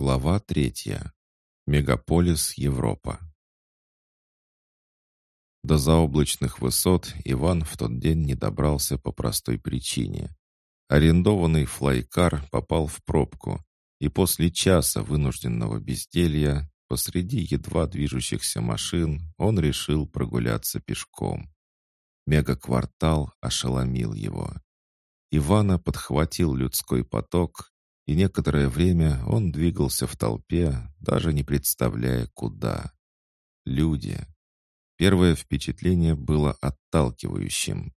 Глава третья. Мегаполис Европа. До заоблачных высот Иван в тот день не добрался по простой причине. Арендованный флайкар попал в пробку, и после часа вынужденного безделья посреди едва движущихся машин он решил прогуляться пешком. Мегаквартал ошеломил его. Ивана подхватил людской поток и некоторое время он двигался в толпе, даже не представляя, куда. Люди. Первое впечатление было отталкивающим.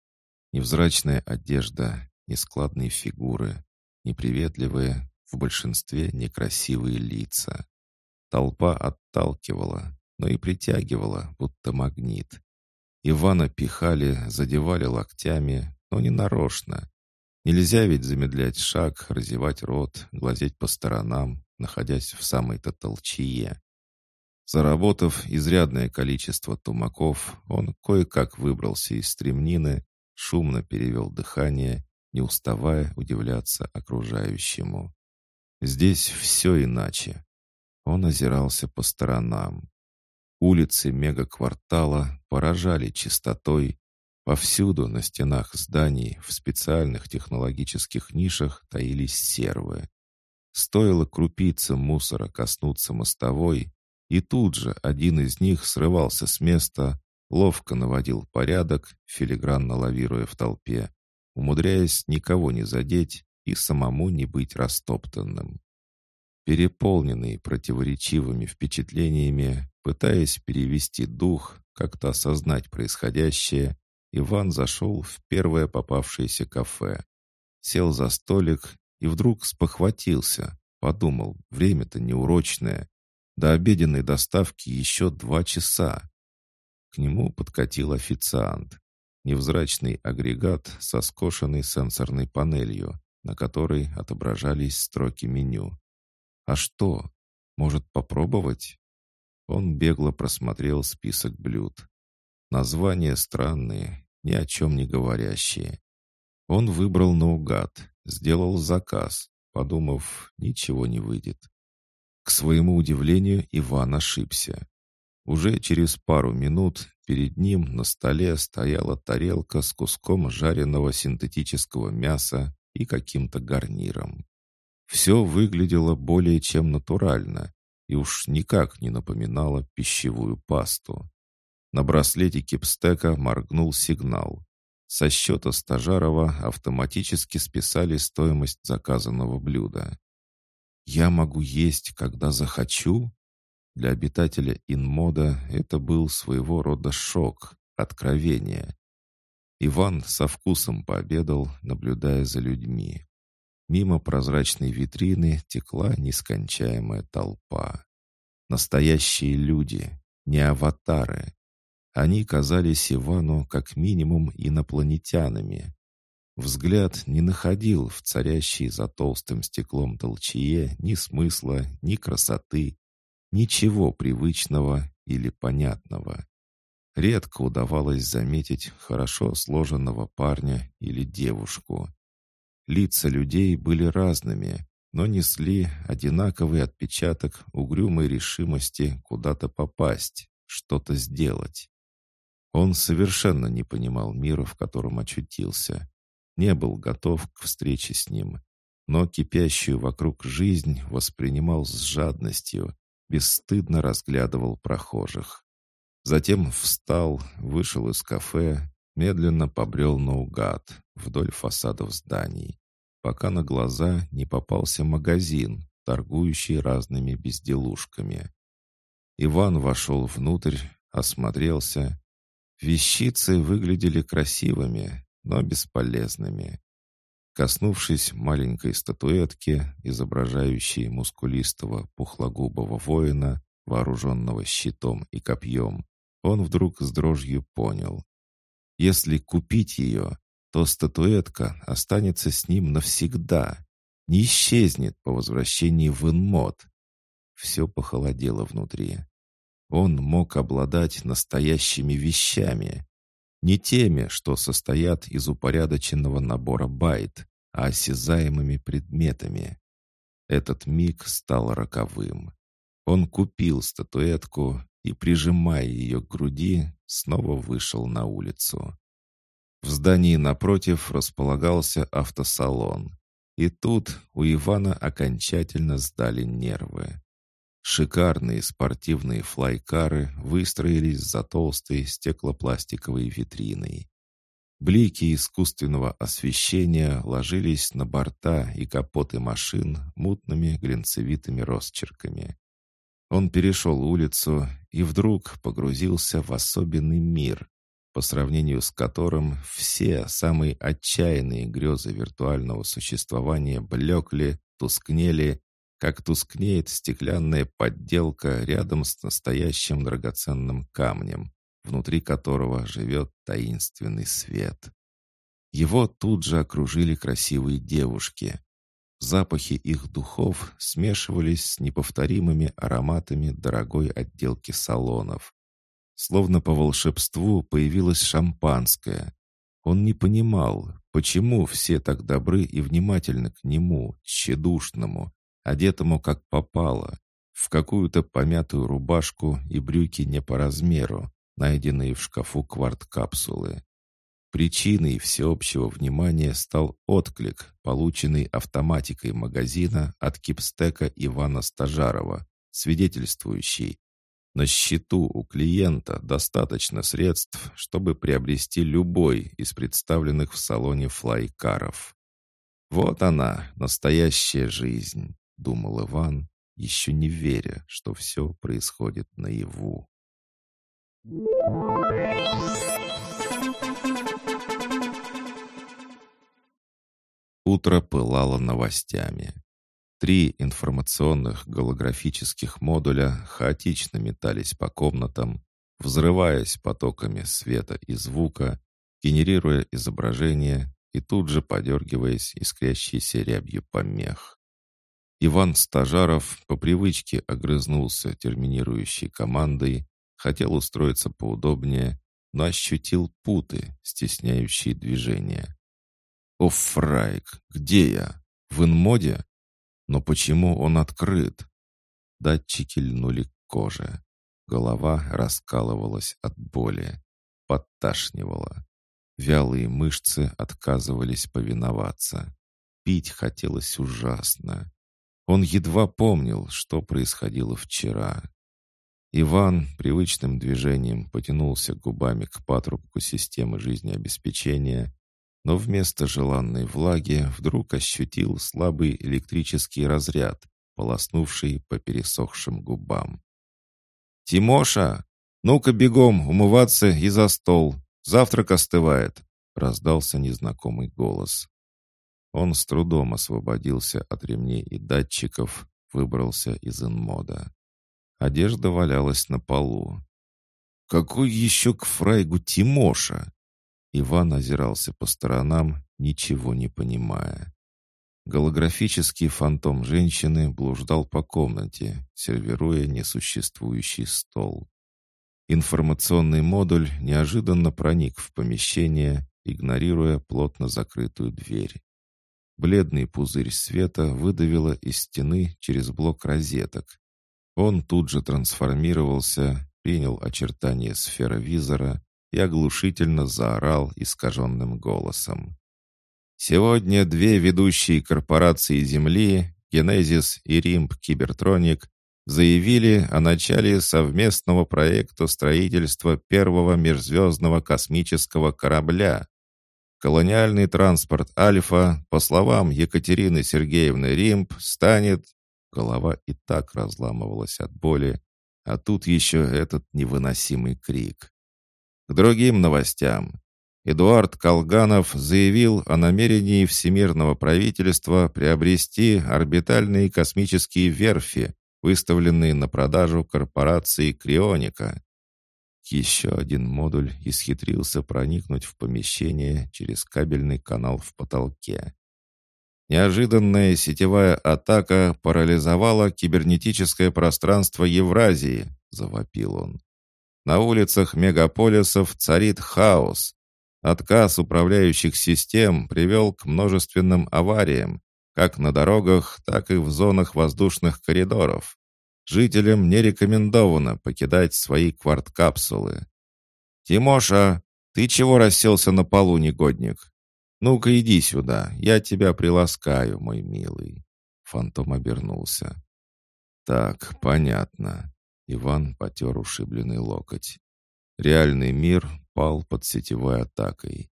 Невзрачная одежда, нескладные фигуры, неприветливые, в большинстве некрасивые лица. Толпа отталкивала, но и притягивала, будто магнит. Ивана пихали, задевали локтями, но не нарочно, Нельзя ведь замедлять шаг, разевать рот, глазеть по сторонам, находясь в самой-то толчье. Заработав изрядное количество тумаков, он кое-как выбрался из стремнины, шумно перевел дыхание, не уставая удивляться окружающему. Здесь все иначе. Он озирался по сторонам. Улицы мегаквартала поражали чистотой, Повсюду на стенах зданий в специальных технологических нишах таились сервы. Стоило крупице мусора коснуться мостовой, и тут же один из них срывался с места, ловко наводил порядок, филигранно лавируя в толпе, умудряясь никого не задеть и самому не быть растоптанным. Переполненный противоречивыми впечатлениями, пытаясь перевести дух, как-то осознать происходящее, Иван зашел в первое попавшееся кафе. Сел за столик и вдруг спохватился. Подумал, время-то неурочное. До обеденной доставки еще два часа. К нему подкатил официант. Невзрачный агрегат со скошенной сенсорной панелью, на которой отображались строки меню. «А что? Может, попробовать?» Он бегло просмотрел список блюд. Названия странные, ни о чем не говорящие. Он выбрал наугад, сделал заказ, подумав, ничего не выйдет. К своему удивлению, Иван ошибся. Уже через пару минут перед ним на столе стояла тарелка с куском жареного синтетического мяса и каким-то гарниром. Все выглядело более чем натурально и уж никак не напоминало пищевую пасту. На браслете кипстека моргнул сигнал. Со счета Стажарова автоматически списали стоимость заказанного блюда. «Я могу есть, когда захочу?» Для обитателя инмода это был своего рода шок, откровение. Иван со вкусом пообедал, наблюдая за людьми. Мимо прозрачной витрины текла нескончаемая толпа. Настоящие люди, не аватары. Они казались Ивану как минимум инопланетянами. Взгляд не находил в царящей за толстым стеклом толчье ни смысла, ни красоты, ничего привычного или понятного. Редко удавалось заметить хорошо сложенного парня или девушку. Лица людей были разными, но несли одинаковый отпечаток угрюмой решимости куда-то попасть, что-то сделать. Он совершенно не понимал мира, в котором очутился. Не был готов к встрече с ним. Но кипящую вокруг жизнь воспринимал с жадностью, бесстыдно разглядывал прохожих. Затем встал, вышел из кафе, медленно побрел наугад вдоль фасадов зданий, пока на глаза не попался магазин, торгующий разными безделушками. Иван вошел внутрь, осмотрелся Вещицы выглядели красивыми, но бесполезными. Коснувшись маленькой статуэтки, изображающей мускулистого пухлогубого воина, вооруженного щитом и копьем, он вдруг с дрожью понял. Если купить ее, то статуэтка останется с ним навсегда, не исчезнет по возвращении в Инмод. Все похолодело внутри. Он мог обладать настоящими вещами. Не теми, что состоят из упорядоченного набора байт, а осязаемыми предметами. Этот миг стал роковым. Он купил статуэтку и, прижимая ее к груди, снова вышел на улицу. В здании напротив располагался автосалон. И тут у Ивана окончательно сдали нервы. Шикарные спортивные флайкары выстроились за толстой стеклопластиковой витриной. Блики искусственного освещения ложились на борта и капоты машин мутными глинцевитыми росчерками. Он перешел улицу и вдруг погрузился в особенный мир, по сравнению с которым все самые отчаянные грезы виртуального существования блекли, тускнели, как тускнеет стеклянная подделка рядом с настоящим драгоценным камнем, внутри которого живет таинственный свет. Его тут же окружили красивые девушки. Запахи их духов смешивались с неповторимыми ароматами дорогой отделки салонов, Словно по волшебству появилось шампанское. Он не понимал, почему все так добры и внимательны к нему, тщедушному, одетому как попало, в какую-то помятую рубашку и брюки не по размеру, найденные в шкафу кварт-капсулы. Причиной всеобщего внимания стал отклик, полученный автоматикой магазина от кипстека Ивана Стажарова, свидетельствующий, на счету у клиента достаточно средств, чтобы приобрести любой из представленных в салоне флайкаров. «Вот она, настоящая жизнь», — думал Иван, еще не веря, что все происходит наяву. Утро пылало новостями. Три информационных голографических модуля хаотично метались по комнатам, взрываясь потоками света и звука, генерируя изображение и тут же подергиваясь искрящейся рябью помех. Иван Стажаров по привычке огрызнулся терминирующей командой, хотел устроиться поудобнее, но ощутил путы, стесняющие движение. «О, Фрайк, где я? В инмоде?» Но почему он открыт? Датчики льнули к коже. Голова раскалывалась от боли. Подташнивала. Вялые мышцы отказывались повиноваться. Пить хотелось ужасно. Он едва помнил, что происходило вчера. Иван привычным движением потянулся губами к патрубку системы жизнеобеспечения но вместо желанной влаги вдруг ощутил слабый электрический разряд, полоснувший по пересохшим губам. «Тимоша, ну-ка бегом умываться и за стол. Завтрак остывает», — раздался незнакомый голос. Он с трудом освободился от ремней и датчиков, выбрался из инмода. Одежда валялась на полу. «Какой еще к фрайгу Тимоша?» Иван озирался по сторонам, ничего не понимая. Голографический фантом женщины блуждал по комнате, сервируя несуществующий стол. Информационный модуль неожиданно проник в помещение, игнорируя плотно закрытую дверь. Бледный пузырь света выдавило из стены через блок розеток. Он тут же трансформировался, принял очертания сферовизора, и оглушительно заорал искаженным голосом. Сегодня две ведущие корпорации Земли, Генезис и Римб Кибертроник, заявили о начале совместного проекта строительства первого межзвездного космического корабля. Колониальный транспорт «Альфа», по словам Екатерины Сергеевны Римб, станет... Голова и так разламывалась от боли, а тут еще этот невыносимый крик. К другим новостям. Эдуард Колганов заявил о намерении всемирного правительства приобрести орбитальные космические верфи, выставленные на продажу корпорации Крионика. Еще один модуль исхитрился проникнуть в помещение через кабельный канал в потолке. Неожиданная сетевая атака парализовала кибернетическое пространство Евразии, завопил он. На улицах мегаполисов царит хаос. Отказ управляющих систем привел к множественным авариям. как на дорогах, так и в зонах воздушных коридоров. Жителям не рекомендовано покидать свои кварткапсулы. «Тимоша, ты чего расселся на полу, негодник? Ну-ка иди сюда, я тебя приласкаю, мой милый». Фантом обернулся. «Так, понятно». Иван потер ушибленный локоть. Реальный мир пал под сетевой атакой.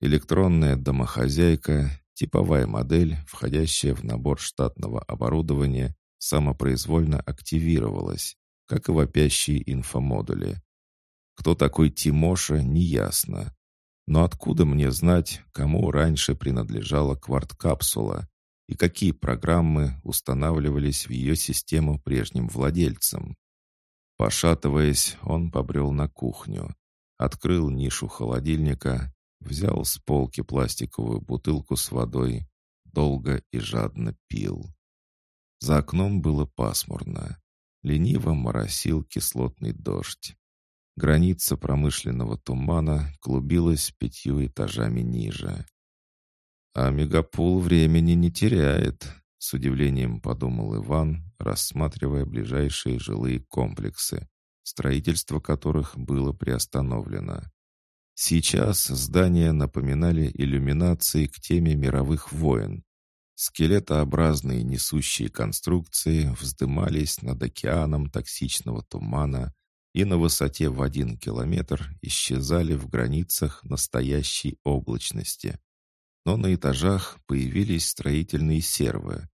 Электронная домохозяйка, типовая модель, входящая в набор штатного оборудования, самопроизвольно активировалась, как и вопящие инфомодули. Кто такой Тимоша, неясно. Но откуда мне знать, кому раньше принадлежала кварткапсула и какие программы устанавливались в ее систему прежним владельцам? Пошатываясь, он побрел на кухню, открыл нишу холодильника, взял с полки пластиковую бутылку с водой, долго и жадно пил. За окном было пасмурно. Лениво моросил кислотный дождь. Граница промышленного тумана клубилась пятью этажами ниже. «А мегапул времени не теряет», — с удивлением подумал Иван, рассматривая ближайшие жилые комплексы, строительство которых было приостановлено. Сейчас здания напоминали иллюминации к теме мировых войн, Скелетообразные несущие конструкции вздымались над океаном токсичного тумана и на высоте в один километр исчезали в границах настоящей облачности. Но на этажах появились строительные сервы.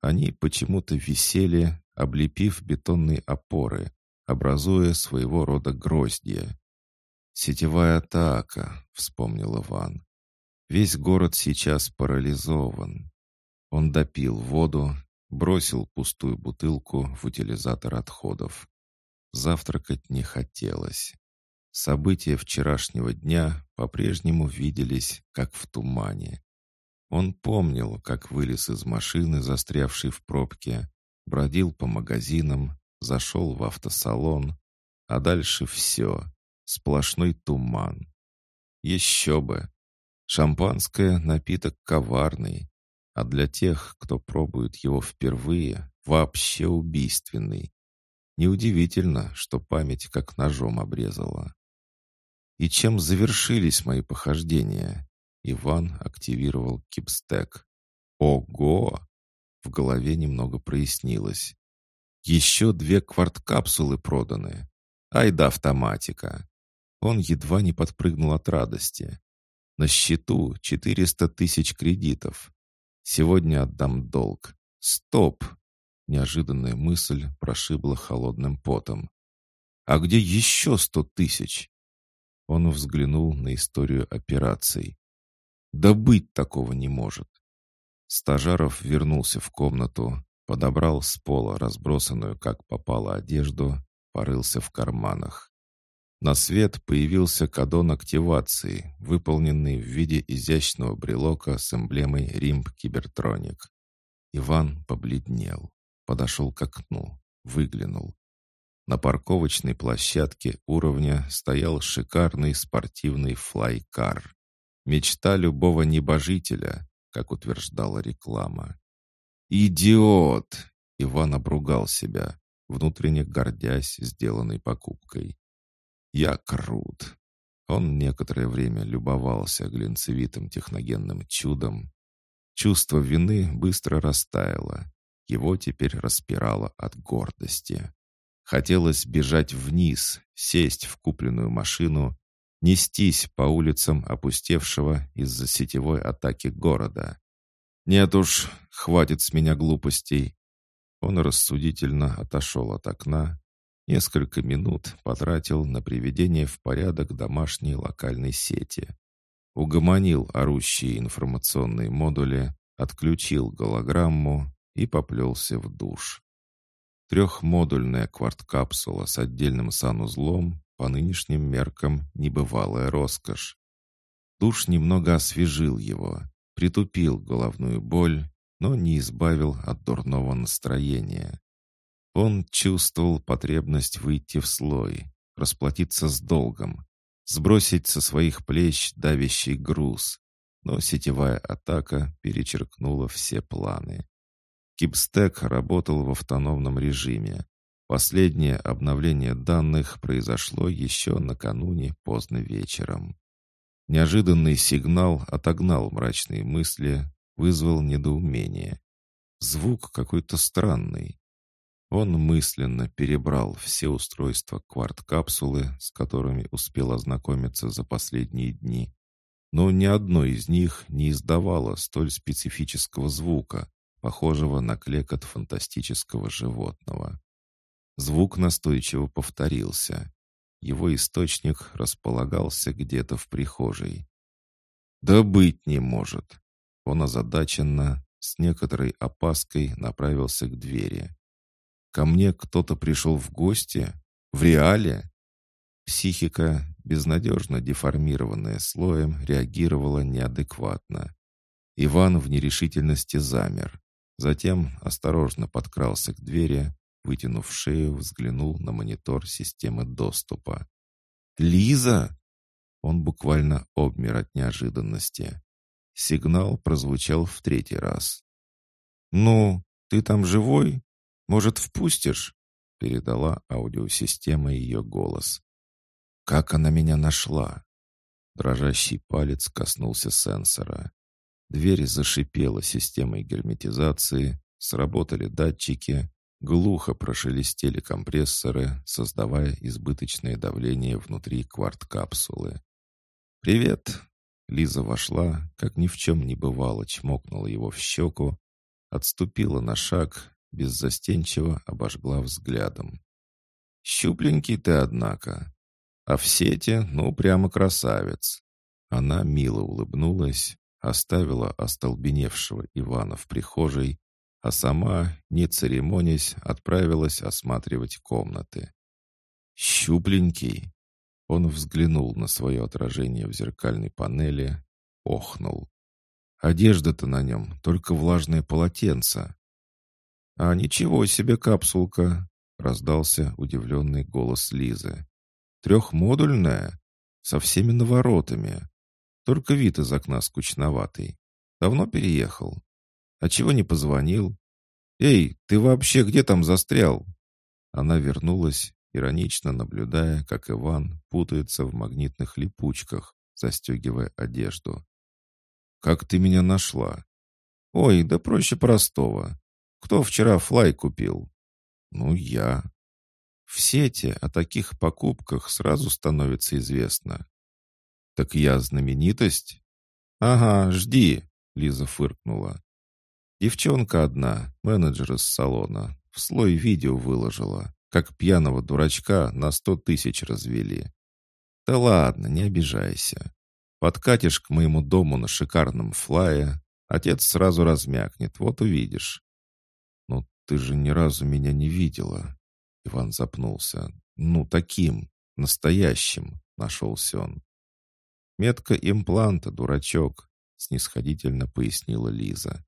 Они почему-то висели, облепив бетонные опоры, образуя своего рода гроздья. «Сетевая атака», — вспомнил Иван. «Весь город сейчас парализован. Он допил воду, бросил пустую бутылку в утилизатор отходов. Завтракать не хотелось. События вчерашнего дня по-прежнему виделись, как в тумане. Он помнил, как вылез из машины, застрявшей в пробке, бродил по магазинам, зашел в автосалон, а дальше все. Сплошной туман. Еще бы. Шампанское — напиток коварный, а для тех, кто пробует его впервые, вообще убийственный. Неудивительно, что память как ножом обрезала. И чем завершились мои похождения? Иван активировал кипстек. Ого! В голове немного прояснилось. Еще две кварткапсулы проданы. Ай да автоматика. Он едва не подпрыгнул от радости. На счету 400 тысяч кредитов. Сегодня отдам долг. Стоп! Неожиданная мысль прошибла холодным потом. А где еще сто тысяч? Он взглянул на историю операций. Да быть такого не может. Стажаров вернулся в комнату, подобрал с пола разбросанную, как попало, одежду, порылся в карманах. На свет появился кадон активации, выполненный в виде изящного брелока с эмблемой «Римб Кибертроник». Иван побледнел, подошел к окну, выглянул. На парковочной площадке уровня стоял шикарный спортивный флайкар. Мечта любого небожителя, как утверждала реклама. «Идиот!» — Иван обругал себя, внутренне гордясь сделанной покупкой. Я крут. Он некоторое время любовался глинцевитым техногенным чудом. Чувство вины быстро растаяло. Его теперь распирало от гордости. Хотелось бежать вниз, сесть в купленную машину, нестись по улицам опустевшего из-за сетевой атаки города. «Нет уж, хватит с меня глупостей». Он рассудительно отошел от окна Несколько минут потратил на приведение в порядок домашней локальной сети. Угомонил орущие информационные модули, отключил голограмму и поплелся в душ. Трехмодульная кварткапсула с отдельным санузлом по нынешним меркам небывалая роскошь. Душ немного освежил его, притупил головную боль, но не избавил от дурного настроения. Он чувствовал потребность выйти в слой, расплатиться с долгом, сбросить со своих плеч давящий груз. но сетевая атака перечеркнула все планы. Кипстек работал в автономном режиме. Последнее обновление данных произошло еще накануне поздно вечером. Неожиданный сигнал отогнал мрачные мысли, вызвал недоумение. Звук какой-то странный. Он мысленно перебрал все устройства кварт-капсулы, с которыми успел ознакомиться за последние дни, но ни одно из них не издавало столь специфического звука, похожего на клекот фантастического животного. Звук настойчиво повторился. Его источник располагался где-то в прихожей. «Да быть не может!» Он озадаченно, с некоторой опаской направился к двери. Ко мне кто-то пришел в гости? В реале? Психика, безнадежно деформированная слоем, реагировала неадекватно. Иван в нерешительности замер. Затем осторожно подкрался к двери, вытянув шею, взглянул на монитор системы доступа. «Лиза!» Он буквально обмер от неожиданности. Сигнал прозвучал в третий раз. «Ну, ты там живой?» «Может, впустишь?» — передала аудиосистема ее голос. «Как она меня нашла?» Дрожащий палец коснулся сенсора. Дверь зашипела системой герметизации, сработали датчики, глухо прошелестели компрессоры, создавая избыточное давление внутри кварт-капсулы. «Привет!» Лиза вошла, как ни в чем не бывало, чмокнула его в щеку, отступила на шаг, беззастенчиво обожгла взглядом. «Щупленький ты, однако. А в сети, ну, прямо красавец». Она мило улыбнулась, оставила остолбеневшего Ивана в прихожей, а сама, не церемонясь, отправилась осматривать комнаты. «Щупленький!» Он взглянул на свое отражение в зеркальной панели, охнул. «Одежда-то на нем, только влажное полотенце. «А ничего себе капсулка!» — раздался удивленный голос Лизы. «Трехмодульная? Со всеми наворотами. Только вид из окна скучноватый. Давно переехал? А чего не позвонил? Эй, ты вообще где там застрял?» Она вернулась, иронично наблюдая, как Иван путается в магнитных липучках, застегивая одежду. «Как ты меня нашла?» «Ой, да проще простого. Кто вчера флай купил? Ну, я. В сети о таких покупках сразу становится известно. Так я знаменитость? Ага, жди, Лиза фыркнула. Девчонка одна, менеджер из салона, в слой видео выложила, как пьяного дурачка на сто тысяч развели. Да ладно, не обижайся. Подкатишь к моему дому на шикарном флае, отец сразу размякнет, вот увидишь. «Ты же ни разу меня не видела». Иван запнулся. «Ну, таким, настоящим», — нашелся он. «Метка импланта, дурачок», — снисходительно пояснила Лиза.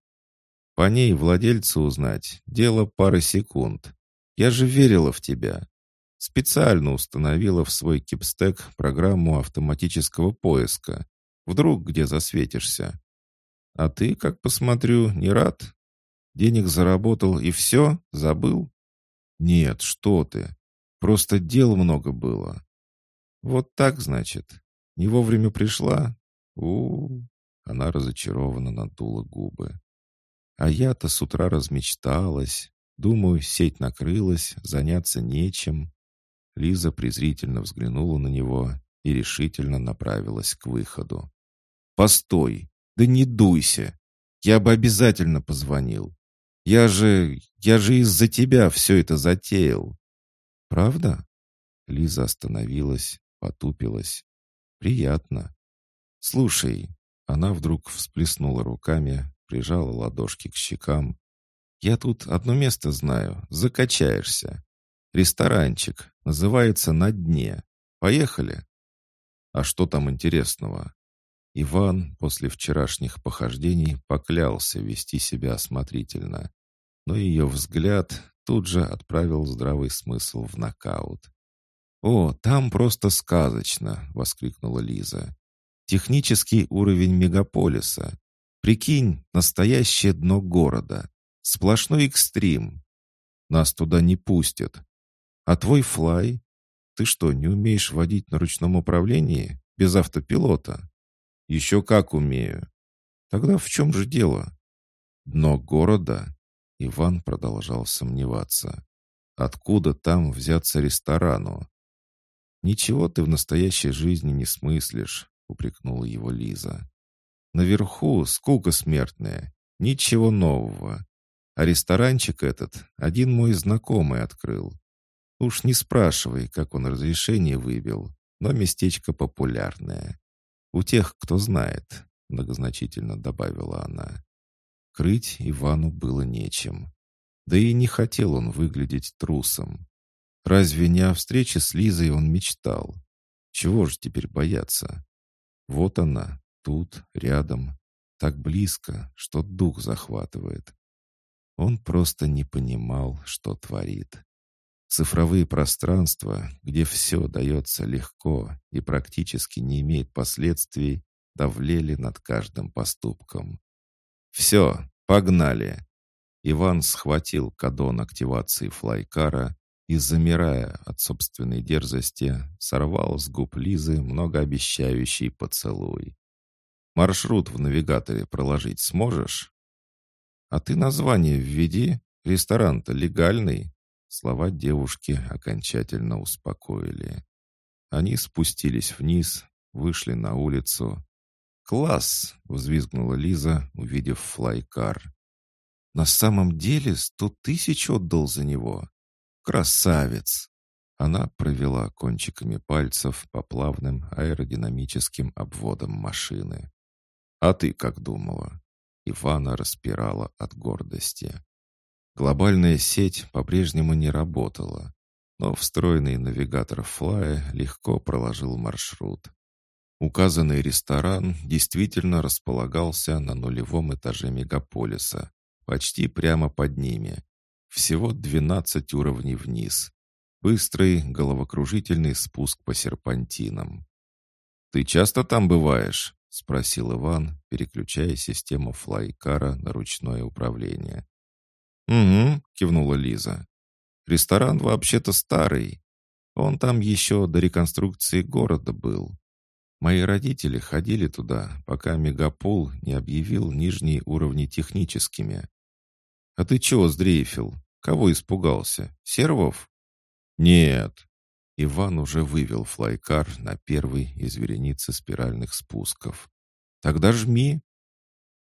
«По ней владельца узнать — дело пары секунд. Я же верила в тебя. Специально установила в свой кипстек программу автоматического поиска. Вдруг где засветишься. А ты, как посмотрю, не рад?» Денег заработал и все? Забыл? Нет, что ты. Просто дел много было. Вот так, значит. Не вовремя пришла? у, -у, -у. Она разочарованно надула губы. А я-то с утра размечталась. Думаю, сеть накрылась, заняться нечем. Лиза презрительно взглянула на него и решительно направилась к выходу. «Постой! Да не дуйся! Я бы обязательно позвонил. Я же... я же из-за тебя все это затеял. Правда? Лиза остановилась, потупилась. Приятно. Слушай, она вдруг всплеснула руками, прижала ладошки к щекам. Я тут одно место знаю, закачаешься. Ресторанчик, называется «На дне». Поехали. А что там интересного? Иван после вчерашних похождений поклялся вести себя осмотрительно, но ее взгляд тут же отправил здравый смысл в нокаут. «О, там просто сказочно!» — воскликнула Лиза. Технический уровень мегаполиса. Прикинь, настоящее дно города. Сплошной экстрим. Нас туда не пустят. А твой флай? Ты что, не умеешь водить на ручном управлении? Без автопилота? Еще как умею. Тогда в чем же дело? Дно города? Иван продолжал сомневаться. Откуда там взяться ресторану? «Ничего ты в настоящей жизни не смыслишь», — упрекнула его Лиза. «Наверху скука смертная, ничего нового. А ресторанчик этот один мой знакомый открыл. Уж не спрашивай, как он разрешение выбил, но местечко популярное. У тех, кто знает», — многозначительно добавила она. Крыть Ивану было нечем. Да и не хотел он выглядеть трусом. Разве не о встрече с Лизой он мечтал? Чего же теперь бояться? Вот она, тут, рядом, так близко, что дух захватывает. Он просто не понимал, что творит. Цифровые пространства, где все дается легко и практически не имеет последствий, давлели над каждым поступком. «Все, погнали!» Иван схватил кадон активации флайкара и, замирая от собственной дерзости, сорвал с губ Лизы многообещающий поцелуй. «Маршрут в навигаторе проложить сможешь?» «А ты название введи, ресторан-то легальный». Слова девушки окончательно успокоили. Они спустились вниз, вышли на улицу. «Класс!» — взвизгнула Лиза, увидев флайкар. «На самом деле сто тысяч отдал за него. «Красавец!» Она провела кончиками пальцев по плавным аэродинамическим обводам машины. «А ты как думала?» Ивана распирала от гордости. Глобальная сеть по-прежнему не работала, но встроенный навигатор Флая легко проложил маршрут. Указанный ресторан действительно располагался на нулевом этаже мегаполиса, почти прямо под ними, всего 12 уровней вниз. Быстрый, головокружительный спуск по серпантинам. «Ты часто там бываешь?» — спросил Иван, переключая систему флайкара на ручное управление. «Угу», — кивнула Лиза. «Ресторан вообще-то старый. Он там еще до реконструкции города был. Мои родители ходили туда, пока Мегапол не объявил нижние уровни техническими. «А ты чего сдрейфил? Кого испугался? Сервов?» «Нет». Иван уже вывел флайкар на первый из вереницы спиральных спусков. «Тогда жми».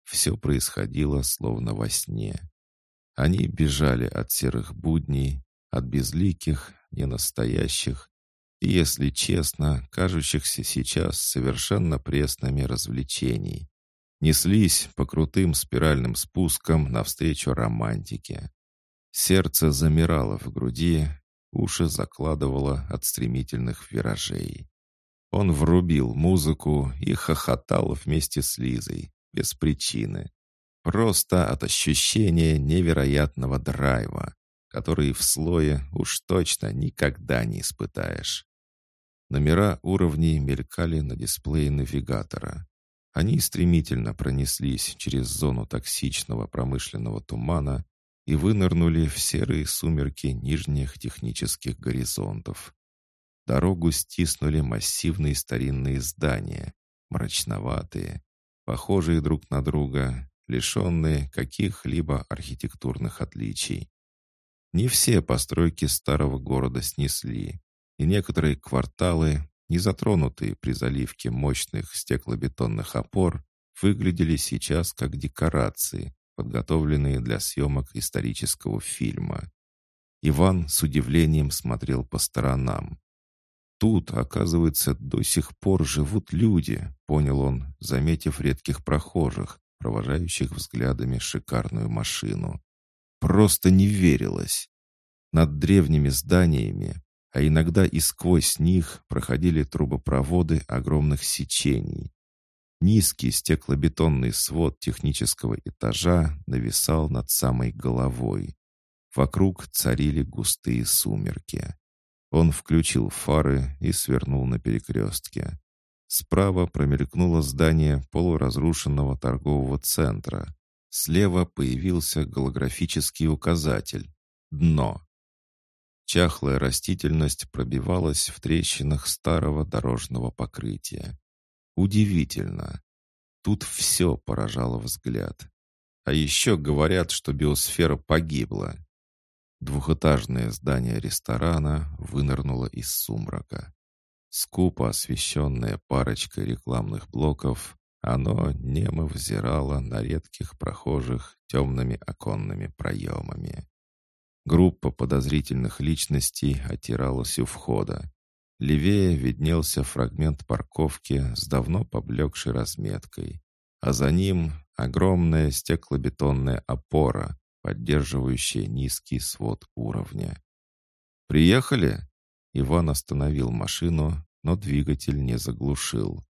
Все происходило словно во сне. Они бежали от серых будней, от безликих, ненастоящих и, если честно, кажущихся сейчас совершенно пресными развлечений неслись по крутым спиральным спускам навстречу романтике. Сердце замирало в груди, уши закладывало от стремительных виражей. Он врубил музыку и хохотал вместе с Лизой, без причины. Просто от ощущения невероятного драйва, который в слое уж точно никогда не испытаешь. Номера уровней мелькали на дисплее навигатора. Они стремительно пронеслись через зону токсичного промышленного тумана и вынырнули в серые сумерки нижних технических горизонтов. Дорогу стиснули массивные старинные здания, мрачноватые, похожие друг на друга, лишенные каких-либо архитектурных отличий. Не все постройки старого города снесли, и некоторые кварталы не затронутые при заливке мощных стеклобетонных опор, выглядели сейчас как декорации, подготовленные для съемок исторического фильма. Иван с удивлением смотрел по сторонам. «Тут, оказывается, до сих пор живут люди», — понял он, заметив редких прохожих, провожающих взглядами шикарную машину. Просто не верилось. Над древними зданиями а иногда и сквозь них проходили трубопроводы огромных сечений. Низкий стеклобетонный свод технического этажа нависал над самой головой. Вокруг царили густые сумерки. Он включил фары и свернул на перекрестке. Справа промелькнуло здание полуразрушенного торгового центра. Слева появился голографический указатель «Дно». Чахлая растительность пробивалась в трещинах старого дорожного покрытия. Удивительно. Тут все поражало взгляд. А еще говорят, что биосфера погибла. Двухэтажное здание ресторана вынырнуло из сумрака. Скупо освещенное парочкой рекламных блоков, оно немо взирало на редких прохожих темными оконными проемами. Группа подозрительных личностей отиралась у входа. Левее виднелся фрагмент парковки с давно поблекшей разметкой, а за ним огромная стеклобетонная опора, поддерживающая низкий свод уровня. «Приехали?» Иван остановил машину, но двигатель не заглушил.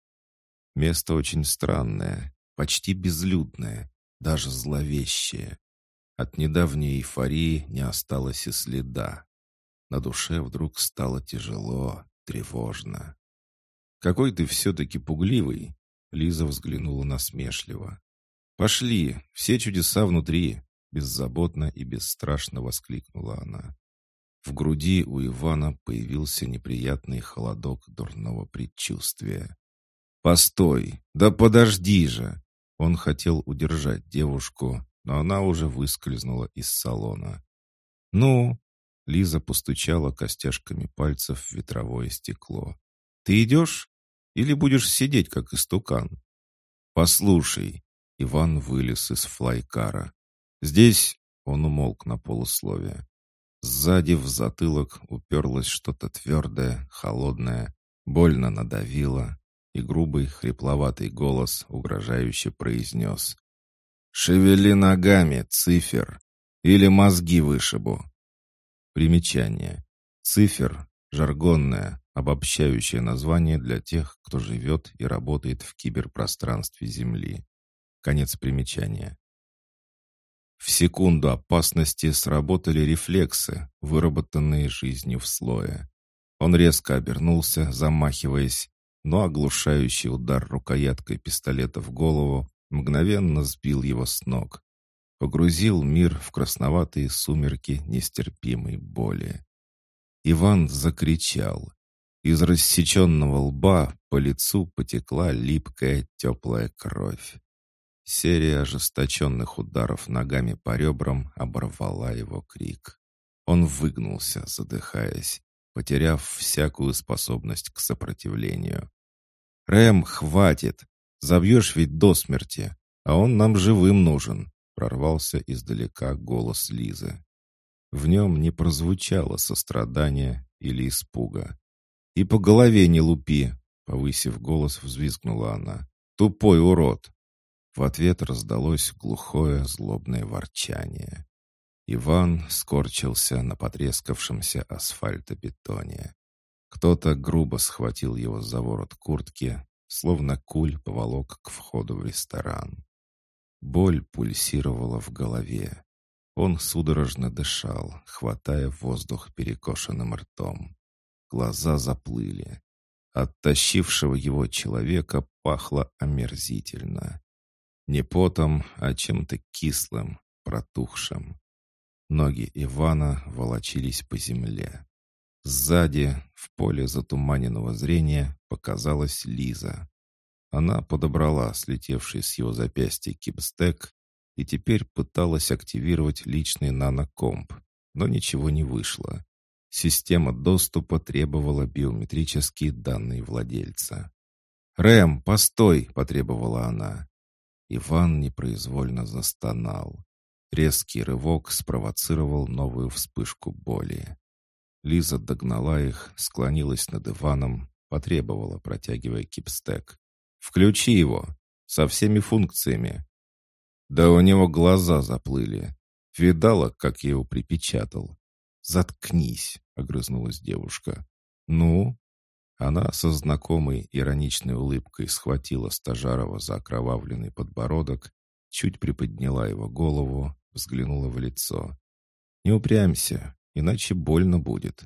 Место очень странное, почти безлюдное, даже зловещее. От недавней эйфории не осталось и следа. На душе вдруг стало тяжело, тревожно. «Какой ты все-таки пугливый!» Лиза взглянула насмешливо. «Пошли, все чудеса внутри!» Беззаботно и бесстрашно воскликнула она. В груди у Ивана появился неприятный холодок дурного предчувствия. «Постой! Да подожди же!» Он хотел удержать девушку, но она уже выскользнула из салона. «Ну?» — Лиза постучала костяшками пальцев в ветровое стекло. «Ты идешь? Или будешь сидеть, как истукан?» «Послушай!» — Иван вылез из флайкара. «Здесь...» — он умолк на полусловие. Сзади в затылок уперлось что-то твердое, холодное, больно надавило, и грубый, хрипловатый голос угрожающе произнес. «Шевели ногами, цифер, или мозги вышибу». Примечание. Цифер — жаргонное, обобщающее название для тех, кто живет и работает в киберпространстве Земли. Конец примечания. В секунду опасности сработали рефлексы, выработанные жизнью в слое. Он резко обернулся, замахиваясь, но оглушающий удар рукояткой пистолета в голову мгновенно сбил его с ног. Погрузил мир в красноватые сумерки нестерпимой боли. Иван закричал. Из рассеченного лба по лицу потекла липкая теплая кровь. Серия ожесточенных ударов ногами по ребрам оборвала его крик. Он выгнулся, задыхаясь, потеряв всякую способность к сопротивлению. «Рэм, хватит! Забьешь ведь до смерти, а он нам живым нужен!» Прорвался издалека голос Лизы. В нем не прозвучало сострадания или испуга. «И по голове не лупи!» Повысив голос, взвизгнула она. «Тупой урод!» В ответ раздалось глухое злобное ворчание. Иван скорчился на потрескавшемся асфальтобетоне. Кто-то грубо схватил его за ворот куртки, словно куль поволок к входу в ресторан. Боль пульсировала в голове. Он судорожно дышал, хватая воздух перекошенным ртом. Глаза заплыли. От тащившего его человека пахло омерзительно. Не потом, а чем-то кислым, протухшим. Ноги Ивана волочились по земле. Сзади, в поле затуманенного зрения, показалась Лиза. Она подобрала слетевший с его запястья кипстек и теперь пыталась активировать личный нанокомп, но ничего не вышло. Система доступа требовала биометрические данные владельца. «Рэм, постой!» — потребовала она. Иван непроизвольно застонал. Резкий рывок спровоцировал новую вспышку боли. Лиза догнала их, склонилась над Иваном, потребовала, протягивая кипстек. «Включи его! Со всеми функциями!» Да у него глаза заплыли. Видала, как я его припечатал. «Заткнись!» — огрызнулась девушка. «Ну?» Она со знакомой ироничной улыбкой схватила Стажарова за окровавленный подбородок, чуть приподняла его голову, взглянула в лицо. «Не упрямься, иначе больно будет».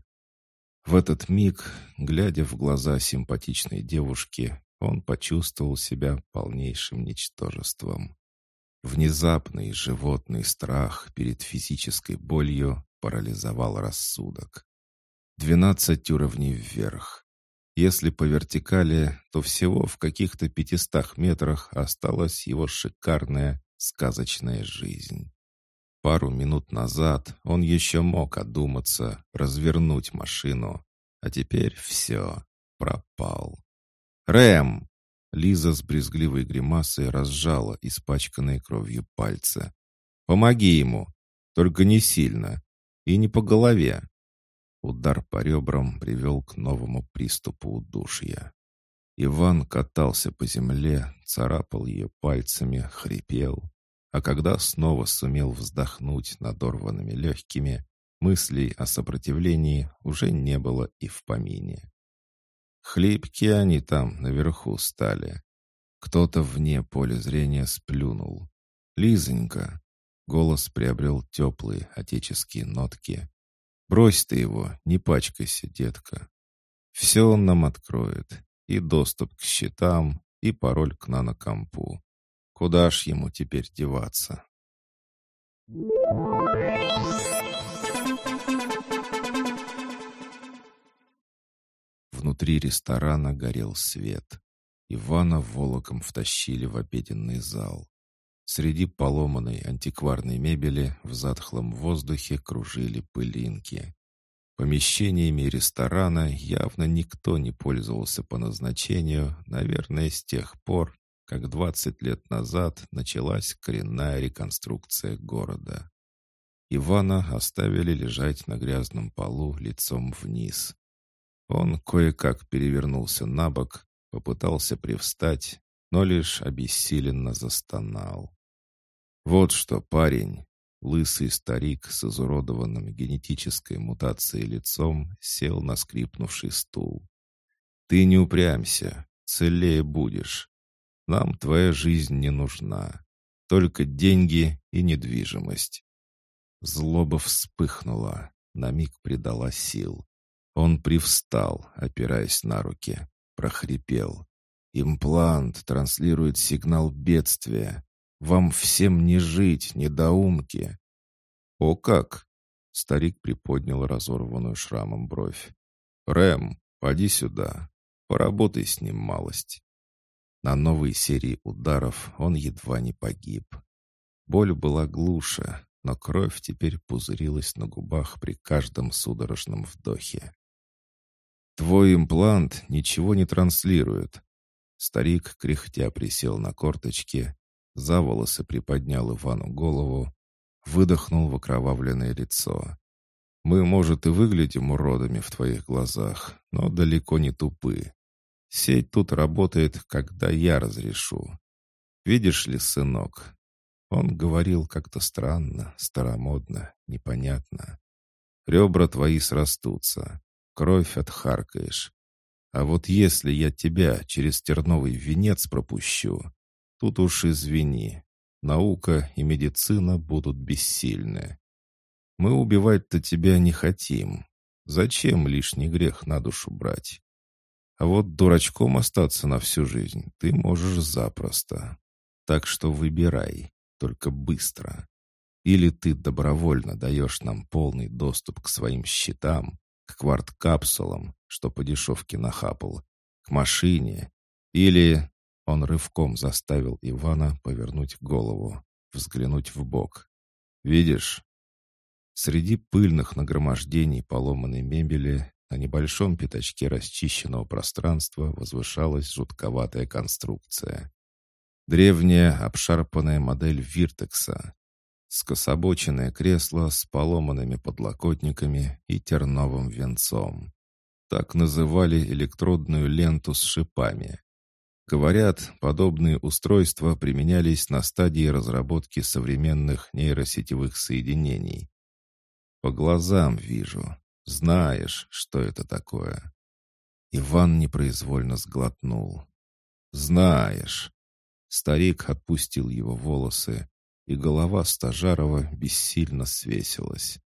В этот миг, глядя в глаза симпатичной девушки, он почувствовал себя полнейшим ничтожеством. Внезапный животный страх перед физической болью парализовал рассудок. Двенадцать уровней вверх. Если по вертикали, то всего в каких-то пятистах метрах осталась его шикарная сказочная жизнь. Пару минут назад он еще мог одуматься, развернуть машину, а теперь все, пропал. «Рэм!» Лиза с брезгливой гримасой разжала испачканные кровью пальцы. «Помоги ему! Только не сильно! И не по голове!» Удар по ребрам привел к новому приступу удушья. Иван катался по земле, царапал ее пальцами, хрипел. А когда снова сумел вздохнуть надорванными легкими, мыслей о сопротивлении уже не было и в помине. Хлипкие они там наверху стали. Кто-то вне поля зрения сплюнул. «Лизонька!» Голос приобрел теплые отеческие нотки. «Брось ты его, не пачкайся, детка. Все он нам откроет. И доступ к счетам, и пароль к нанокомпу. Куда ж ему теперь деваться?» Внутри ресторана горел свет. Ивана волоком втащили в обеденный зал. Среди поломанной антикварной мебели в затхлом воздухе кружили пылинки. Помещениями ресторана явно никто не пользовался по назначению, наверное, с тех пор, как 20 лет назад началась коренная реконструкция города. Ивана оставили лежать на грязном полу лицом вниз. Он кое-как перевернулся на бок, попытался привстать, но лишь обессиленно застонал. «Вот что, парень!» Лысый старик с изуродованным генетической мутацией лицом сел на скрипнувший стул. «Ты не упрямься, целее будешь. Нам твоя жизнь не нужна. Только деньги и недвижимость». Злоба вспыхнула, на миг придала сил. Он привстал, опираясь на руки, прохрипел. «Имплант транслирует сигнал бедствия. Вам всем не жить, недоумки!» «О как!» — старик приподнял разорванную шрамом бровь. «Рэм, поди сюда. Поработай с ним малость». На новой серии ударов он едва не погиб. Боль была глуше, но кровь теперь пузырилась на губах при каждом судорожном вдохе. «Твой имплант ничего не транслирует». Старик, кряхтя, присел на корточки, за волосы приподнял Ивану голову, выдохнул в окровавленное лицо. «Мы, может, и выглядим уродами в твоих глазах, но далеко не тупы. Сеть тут работает, когда я разрешу. Видишь ли, сынок?» Он говорил как-то странно, старомодно, непонятно. «Ребра твои срастутся кровь отхаркаешь. А вот если я тебя через терновый венец пропущу, тут уж извини, наука и медицина будут бессильны. Мы убивать-то тебя не хотим. Зачем лишний грех на душу брать? А вот дурачком остаться на всю жизнь ты можешь запросто. Так что выбирай, только быстро. Или ты добровольно даешь нам полный доступ к своим счетам, к кварт-капсулам, что по дешевке нахапал, к машине, или... Он рывком заставил Ивана повернуть голову, взглянуть в бок. «Видишь?» Среди пыльных нагромождений поломанной мебели на небольшом пятачке расчищенного пространства возвышалась жутковатая конструкция. Древняя обшарпанная модель Виртекса, скособоченное кресло с поломанными подлокотниками и терновым венцом. Так называли электродную ленту с шипами. Говорят, подобные устройства применялись на стадии разработки современных нейросетевых соединений. По глазам вижу. Знаешь, что это такое. Иван непроизвольно сглотнул. «Знаешь». Старик отпустил его волосы, и голова Стажарова бессильно свесилась.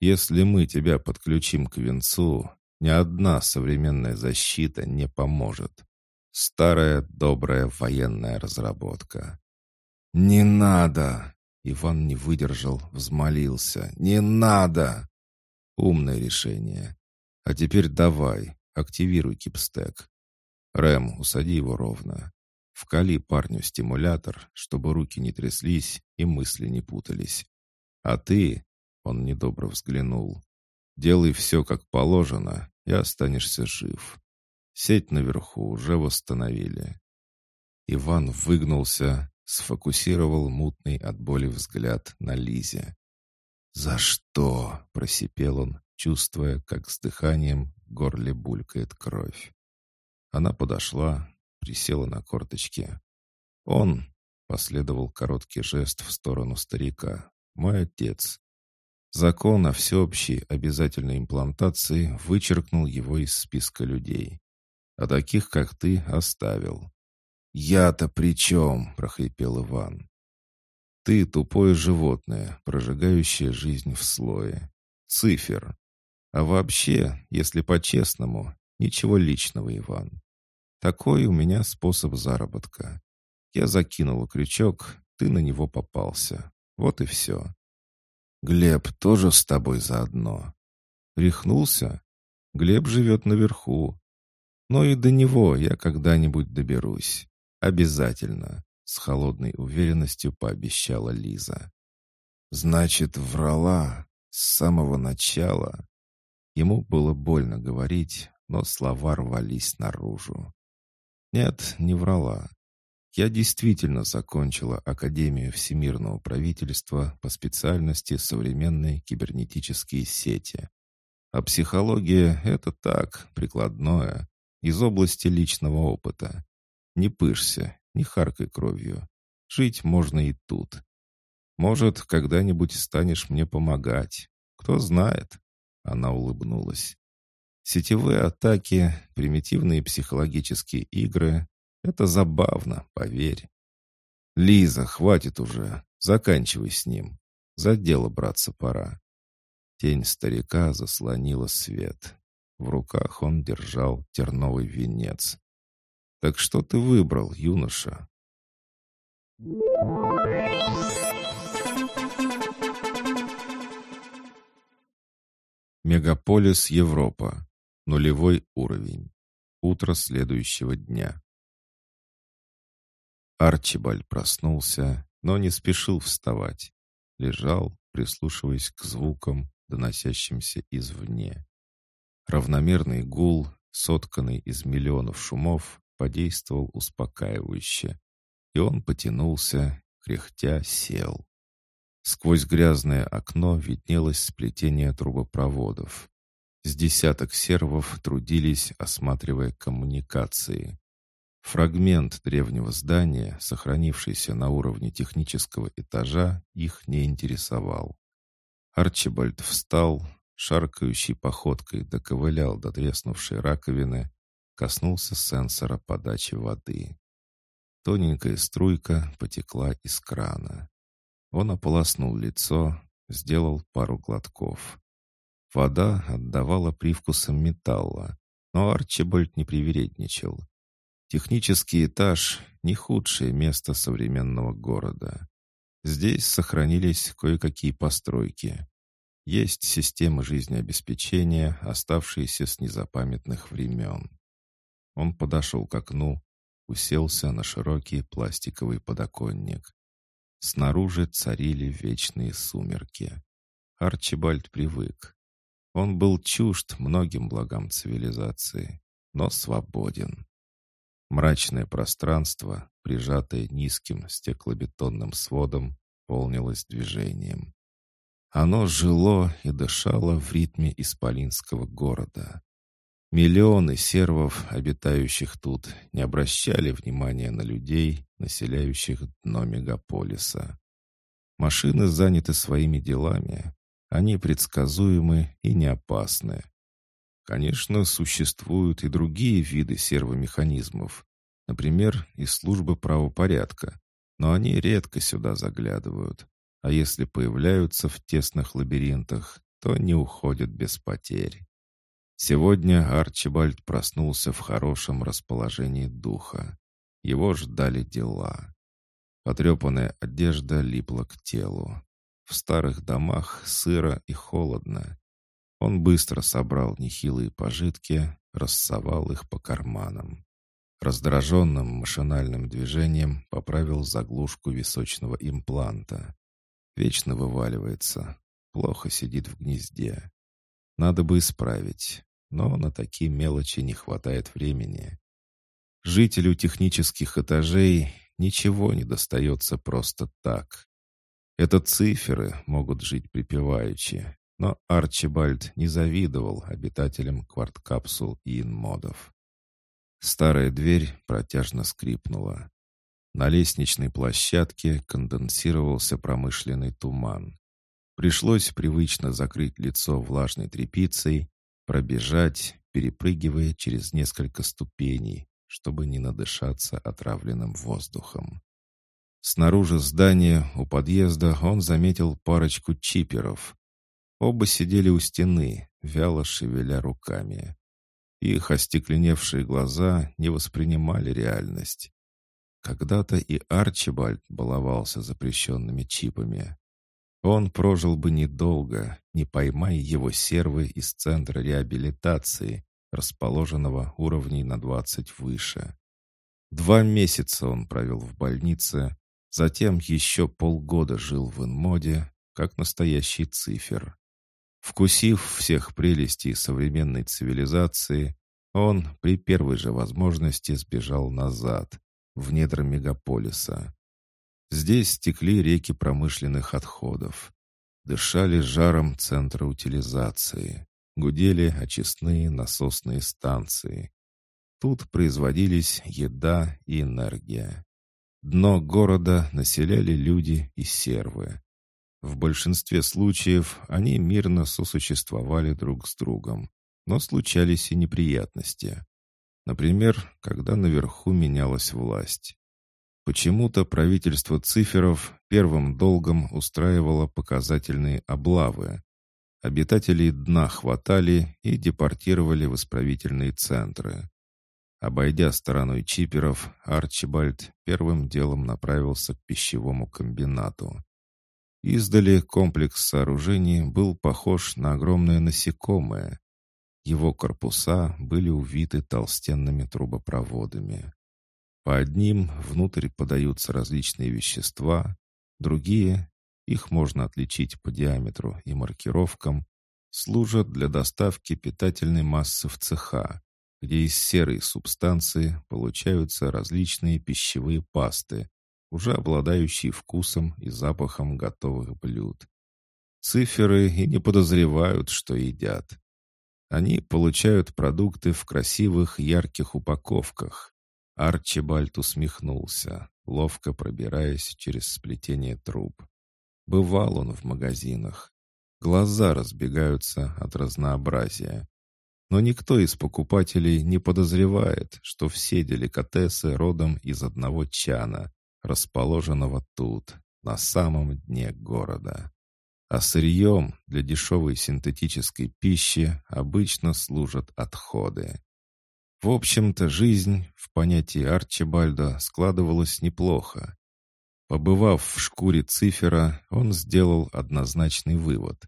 «Если мы тебя подключим к венцу, ни одна современная защита не поможет. Старая добрая военная разработка. «Не надо!» Иван не выдержал, взмолился. «Не надо!» «Умное решение. А теперь давай, активируй кипстек. Рэм, усади его ровно. Вкали парню стимулятор, чтобы руки не тряслись и мысли не путались. А ты, он недобро взглянул, делай все как положено, и останешься жив. Сеть наверху уже восстановили. Иван выгнулся, сфокусировал мутный от боли взгляд на Лизе. «За что?» — просипел он, чувствуя, как с дыханием в горле булькает кровь. Она подошла, присела на корточки. «Он!» — последовал короткий жест в сторону старика. «Мой отец. Закон о всеобщей обязательной имплантации вычеркнул его из списка людей. А таких, как ты, оставил. «Я-то при чем?» — прохрипел Иван. «Ты тупое животное, прожигающее жизнь в слое. Цифер. А вообще, если по-честному, ничего личного, Иван. Такой у меня способ заработка. Я закинул крючок, ты на него попался. Вот и все. Глеб тоже с тобой заодно. Рехнулся? Глеб живет наверху. Но и до него я когда-нибудь доберусь. Обязательно, с холодной уверенностью пообещала Лиза. Значит, врала с самого начала. Ему было больно говорить, но слова рвались наружу. Нет, не врала. Я действительно закончила Академию Всемирного правительства по специальности современные кибернетические сети. А психология — это так, прикладное, из области личного опыта. Не пышься, не харкай кровью. Жить можно и тут. Может, когда-нибудь станешь мне помогать. Кто знает?» Она улыбнулась. «Сетевые атаки, примитивные психологические игры это забавно, поверь. Лиза, хватит уже. Заканчивай с ним. За дело браться пора. Тень старика заслонила свет. В руках он держал терновый венец. «Так что ты выбрал, юноша?» Мегаполис Европа. Нулевой уровень. Утро следующего дня. Арчибальд проснулся, но не спешил вставать. Лежал, прислушиваясь к звукам, доносящимся извне. Равномерный гул, сотканный из миллионов шумов, подействовал успокаивающе, и он потянулся, кряхтя сел. Сквозь грязное окно виднелось сплетение трубопроводов. С десяток сервов трудились, осматривая коммуникации. Фрагмент древнего здания, сохранившийся на уровне технического этажа, их не интересовал. Арчибальд встал, шаркающей походкой доковылял до треснувшей раковины, коснулся сенсора подачи воды. Тоненькая струйка потекла из крана. Он ополоснул лицо, сделал пару глотков. Вода отдавала привкусом металла, но Арчибальд не привередничал. Технический этаж — не худшее место современного города. Здесь сохранились кое-какие постройки. Есть системы жизнеобеспечения, оставшиеся с незапамятных времен. Он подошел к окну, уселся на широкий пластиковый подоконник. Снаружи царили вечные сумерки. Арчибальд привык. Он был чужд многим благам цивилизации, но свободен. Мрачное пространство, прижатое низким стеклобетонным сводом, полнилось движением. Оно жило и дышало в ритме исполинского города. Миллионы сервов, обитающих тут, не обращали внимания на людей, населяющих дно мегаполиса. Машины заняты своими делами. Они предсказуемы и не опасны. Конечно, существуют и другие виды сервомеханизмов, например, из службы правопорядка, но они редко сюда заглядывают, а если появляются в тесных лабиринтах, то не уходят без потерь. Сегодня Арчибальд проснулся в хорошем расположении духа. Его ждали дела. Потрепанная одежда липла к телу. В старых домах сыро и холодно. Он быстро собрал нехилые пожитки, рассовал их по карманам. Раздраженным машинальным движением поправил заглушку височного импланта. Вечно вываливается, плохо сидит в гнезде. Надо бы исправить но на такие мелочи не хватает времени. Жителю технических этажей ничего не достается просто так. Это циферы могут жить припеваючи, но Арчибальд не завидовал обитателям кварткапсул и инмодов. Старая дверь протяжно скрипнула. На лестничной площадке конденсировался промышленный туман. Пришлось привычно закрыть лицо влажной тряпицей Пробежать, перепрыгивая через несколько ступеней, чтобы не надышаться отравленным воздухом. Снаружи здания, у подъезда, он заметил парочку чиперов. Оба сидели у стены, вяло шевеля руками. Их остекленевшие глаза не воспринимали реальность. Когда-то и Арчибальд баловался запрещенными чипами. Он прожил бы недолго, не поймая его сервы из центра реабилитации, расположенного уровней на 20 выше. Два месяца он провел в больнице, затем еще полгода жил в инмоде, как настоящий цифер. Вкусив всех прелестей современной цивилизации, он при первой же возможности сбежал назад, в недра мегаполиса. Здесь текли реки промышленных отходов. Дышали жаром центра утилизации. Гудели очистные насосные станции. Тут производились еда и энергия. Дно города населяли люди и сервы. В большинстве случаев они мирно сосуществовали друг с другом, но случались и неприятности. Например, когда наверху менялась власть. Почему-то правительство циферов первым долгом устраивало показательные облавы. Обитателей дна хватали и депортировали в исправительные центры. Обойдя стороной чиперов, Арчибальд первым делом направился к пищевому комбинату. Издали комплекс сооружений был похож на огромное насекомое. Его корпуса были увиты толстенными трубопроводами. По одним внутрь подаются различные вещества, другие, их можно отличить по диаметру и маркировкам, служат для доставки питательной массы в цеха, где из серой субстанции получаются различные пищевые пасты, уже обладающие вкусом и запахом готовых блюд. Циферы и не подозревают, что едят. Они получают продукты в красивых ярких упаковках, Арчибальд усмехнулся, ловко пробираясь через сплетение труб. Бывал он в магазинах. Глаза разбегаются от разнообразия. Но никто из покупателей не подозревает, что все деликатесы родом из одного чана, расположенного тут, на самом дне города. А сырьем для дешевой синтетической пищи обычно служат отходы. В общем-то, жизнь в понятии Арчибальда складывалась неплохо. Побывав в шкуре цифера, он сделал однозначный вывод.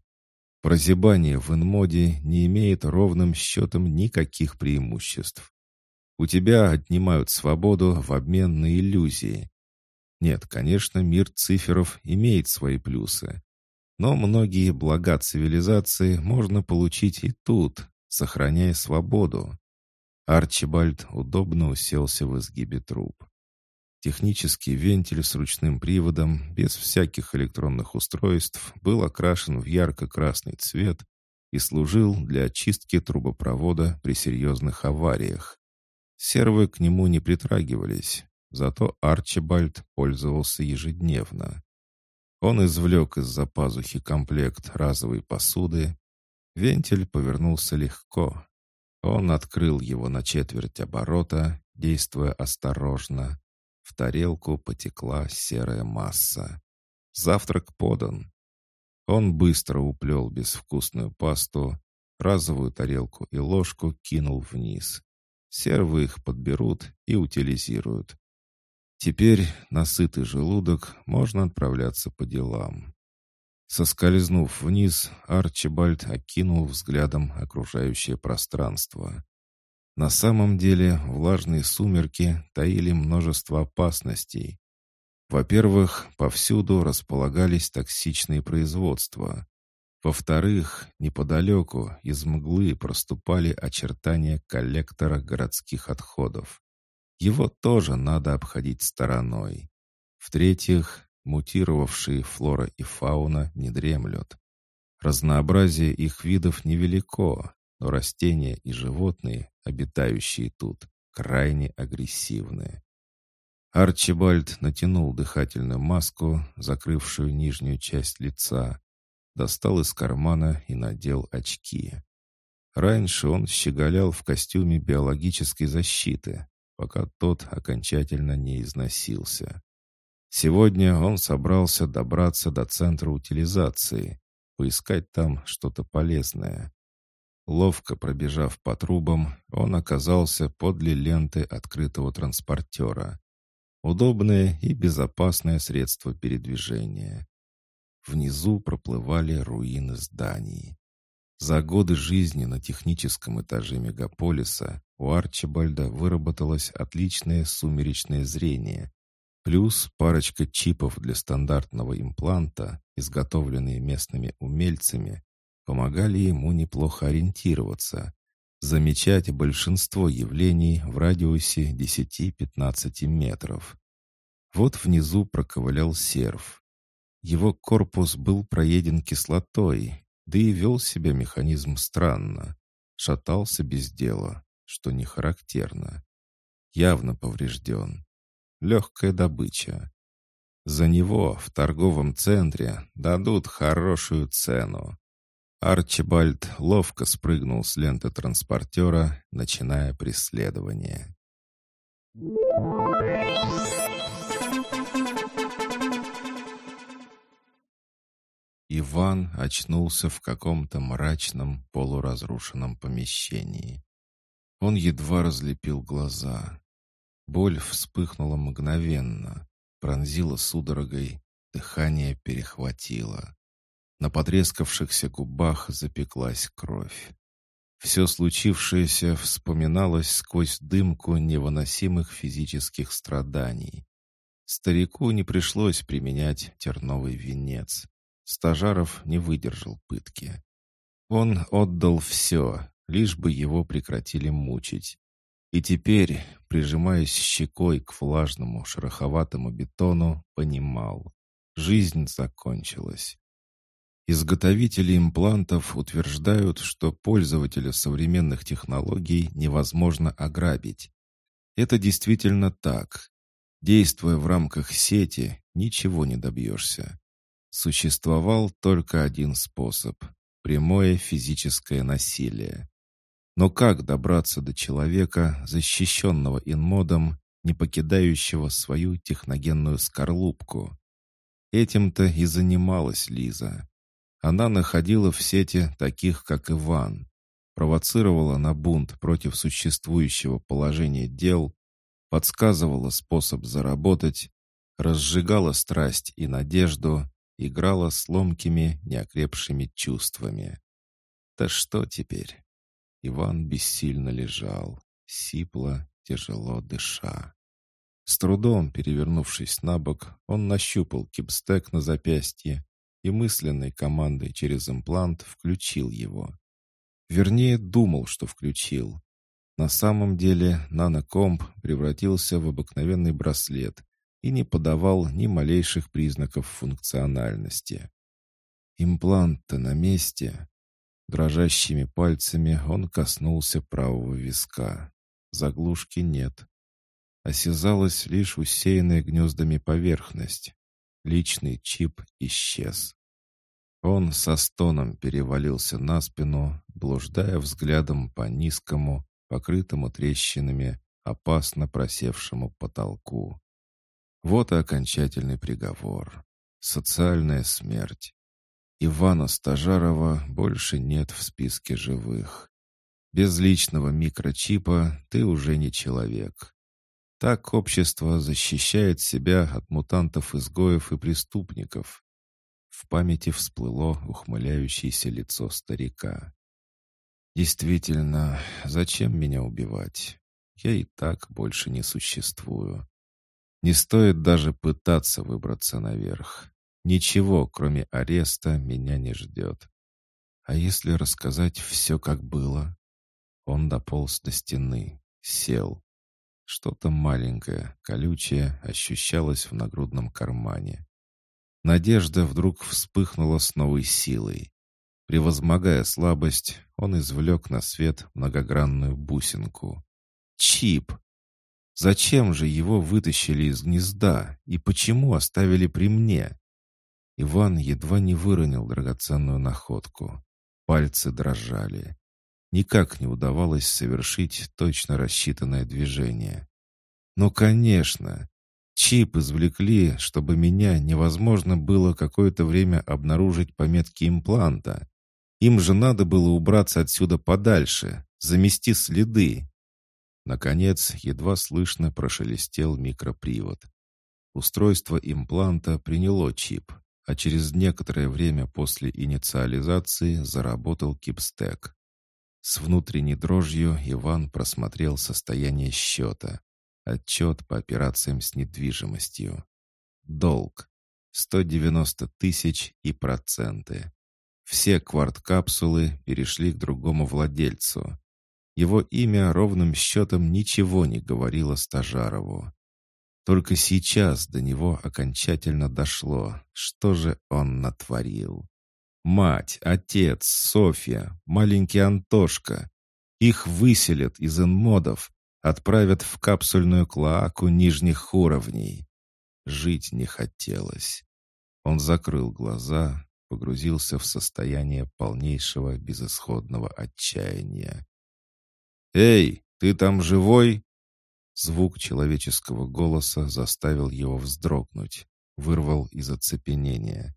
Прозябание в инмоде не имеет ровным счетом никаких преимуществ. У тебя отнимают свободу в обмен на иллюзии. Нет, конечно, мир циферов имеет свои плюсы. Но многие блага цивилизации можно получить и тут, сохраняя свободу. Арчибальд удобно уселся в изгибе труб. Технический вентиль с ручным приводом, без всяких электронных устройств, был окрашен в ярко-красный цвет и служил для очистки трубопровода при серьезных авариях. Сервы к нему не притрагивались, зато Арчибальд пользовался ежедневно. Он извлек из-за пазухи комплект разовой посуды. Вентиль повернулся легко, он открыл его на четверть оборота, действуя осторожно. В тарелку потекла серая масса. Завтрак подан. Он быстро уплел безвкусную пасту, разовую тарелку и ложку кинул вниз. Сервы их подберут и утилизируют. Теперь на сытый желудок можно отправляться по делам. Соскользнув вниз, Арчибальд окинул взглядом окружающее пространство. На самом деле влажные сумерки таили множество опасностей. Во-первых, повсюду располагались токсичные производства. Во-вторых, неподалеку из мглы проступали очертания коллектора городских отходов. Его тоже надо обходить стороной. В-третьих, мутировавшие флора и фауна не дремлют. Разнообразие их видов невелико, но растения и животные, обитающие тут, крайне агрессивны. Арчибальд натянул дыхательную маску, закрывшую нижнюю часть лица, достал из кармана и надел очки. Раньше он щеголял в костюме биологической защиты, пока тот окончательно не износился. Сегодня он собрался добраться до центра утилизации, поискать там что-то полезное. Ловко пробежав по трубам, он оказался подле ленты открытого транспортера. Удобное и безопасное средство передвижения. Внизу проплывали руины зданий. За годы жизни на техническом этаже мегаполиса у Арчибальда выработалось отличное сумеречное зрение, плюс парочка чипов для стандартного импланта, изготовленные местными умельцами, помогали ему неплохо ориентироваться, замечать большинство явлений в радиусе 10-15 метров. Вот внизу проковылял серф. Его корпус был проеден кислотой, да и вел себя механизм странно. Шатался без дела, что не характерно. Явно поврежден. Легкая добыча. За него в торговом центре дадут хорошую цену. Арчибальд ловко спрыгнул с ленты транспортера, начиная преследование. Иван очнулся в каком-то мрачном полуразрушенном помещении. Он едва разлепил глаза. Боль вспыхнула мгновенно, пронзила судорогой, дыхание перехватило. На потрескавшихся губах запеклась кровь. Все случившееся вспоминалось сквозь дымку невыносимых физических страданий. Старику не пришлось применять терновый венец. Стажаров не выдержал пытки. Он отдал все, лишь бы его прекратили мучить. И теперь, прижимаясь щекой к влажному шероховатому бетону, понимал — жизнь закончилась. Изготовители имплантов утверждают, что пользователя современных технологий невозможно ограбить. Это действительно так. Действуя в рамках сети, ничего не добьешься. Существовал только один способ – прямое физическое насилие. Но как добраться до человека, защищенного инмодом, не покидающего свою техногенную скорлупку? Этим-то и занималась Лиза. Она находила в сети таких, как Иван, провоцировала на бунт против существующего положения дел, подсказывала способ заработать, разжигала страсть и надежду, играла с ломкими, неокрепшими чувствами. Да что теперь? Иван бессильно лежал, сипло, тяжело дыша. С трудом перевернувшись на бок, он нащупал кипстек на запястье и мысленной командой через имплант включил его. Вернее, думал, что включил. На самом деле нанокомп превратился в обыкновенный браслет и не подавал ни малейших признаков функциональности. Имплант-то на месте. Дрожащими пальцами он коснулся правого виска. Заглушки нет. Осязалась лишь усеянная гнездами поверхность. Личный чип исчез. Он со стоном перевалился на спину, блуждая взглядом по низкому, покрытому трещинами, опасно просевшему потолку. Вот и окончательный приговор. Социальная смерть. Ивана Стажарова больше нет в списке живых. Без личного микрочипа ты уже не человек. Так общество защищает себя от мутантов-изгоев и преступников. В памяти всплыло ухмыляющееся лицо старика. Действительно, зачем меня убивать? Я и так больше не существую. Не стоит даже пытаться выбраться наверх. Ничего, кроме ареста, меня не ждет. А если рассказать все, как было? Он дополз до стены, сел. Что-то маленькое, колючее ощущалось в нагрудном кармане. Надежда вдруг вспыхнула с новой силой. Превозмогая слабость, он извлек на свет многогранную бусинку. Чип! Зачем же его вытащили из гнезда и почему оставили при мне? Иван едва не выронил драгоценную находку. Пальцы дрожали. Никак не удавалось совершить точно рассчитанное движение. Ну, конечно, чип извлекли, чтобы меня невозможно было какое-то время обнаружить по метке импланта. Им же надо было убраться отсюда подальше, замести следы. Наконец, едва слышно прошелестел микропривод. Устройство импланта приняло чип, а через некоторое время после инициализации заработал кипстек. С внутренней дрожью Иван просмотрел состояние счета. Отчет по операциям с недвижимостью. Долг. 190 тысяч и проценты. Все кварт-капсулы перешли к другому владельцу. Его имя ровным счетом ничего не говорило Стажарову. Только сейчас до него окончательно дошло, что же он натворил. Мать, отец, Софья, маленький Антошка. Их выселят из инмодов, отправят в капсульную клоаку нижних уровней. Жить не хотелось. Он закрыл глаза, погрузился в состояние полнейшего безысходного отчаяния. «Эй, ты там живой?» Звук человеческого голоса заставил его вздрогнуть, вырвал из оцепенения.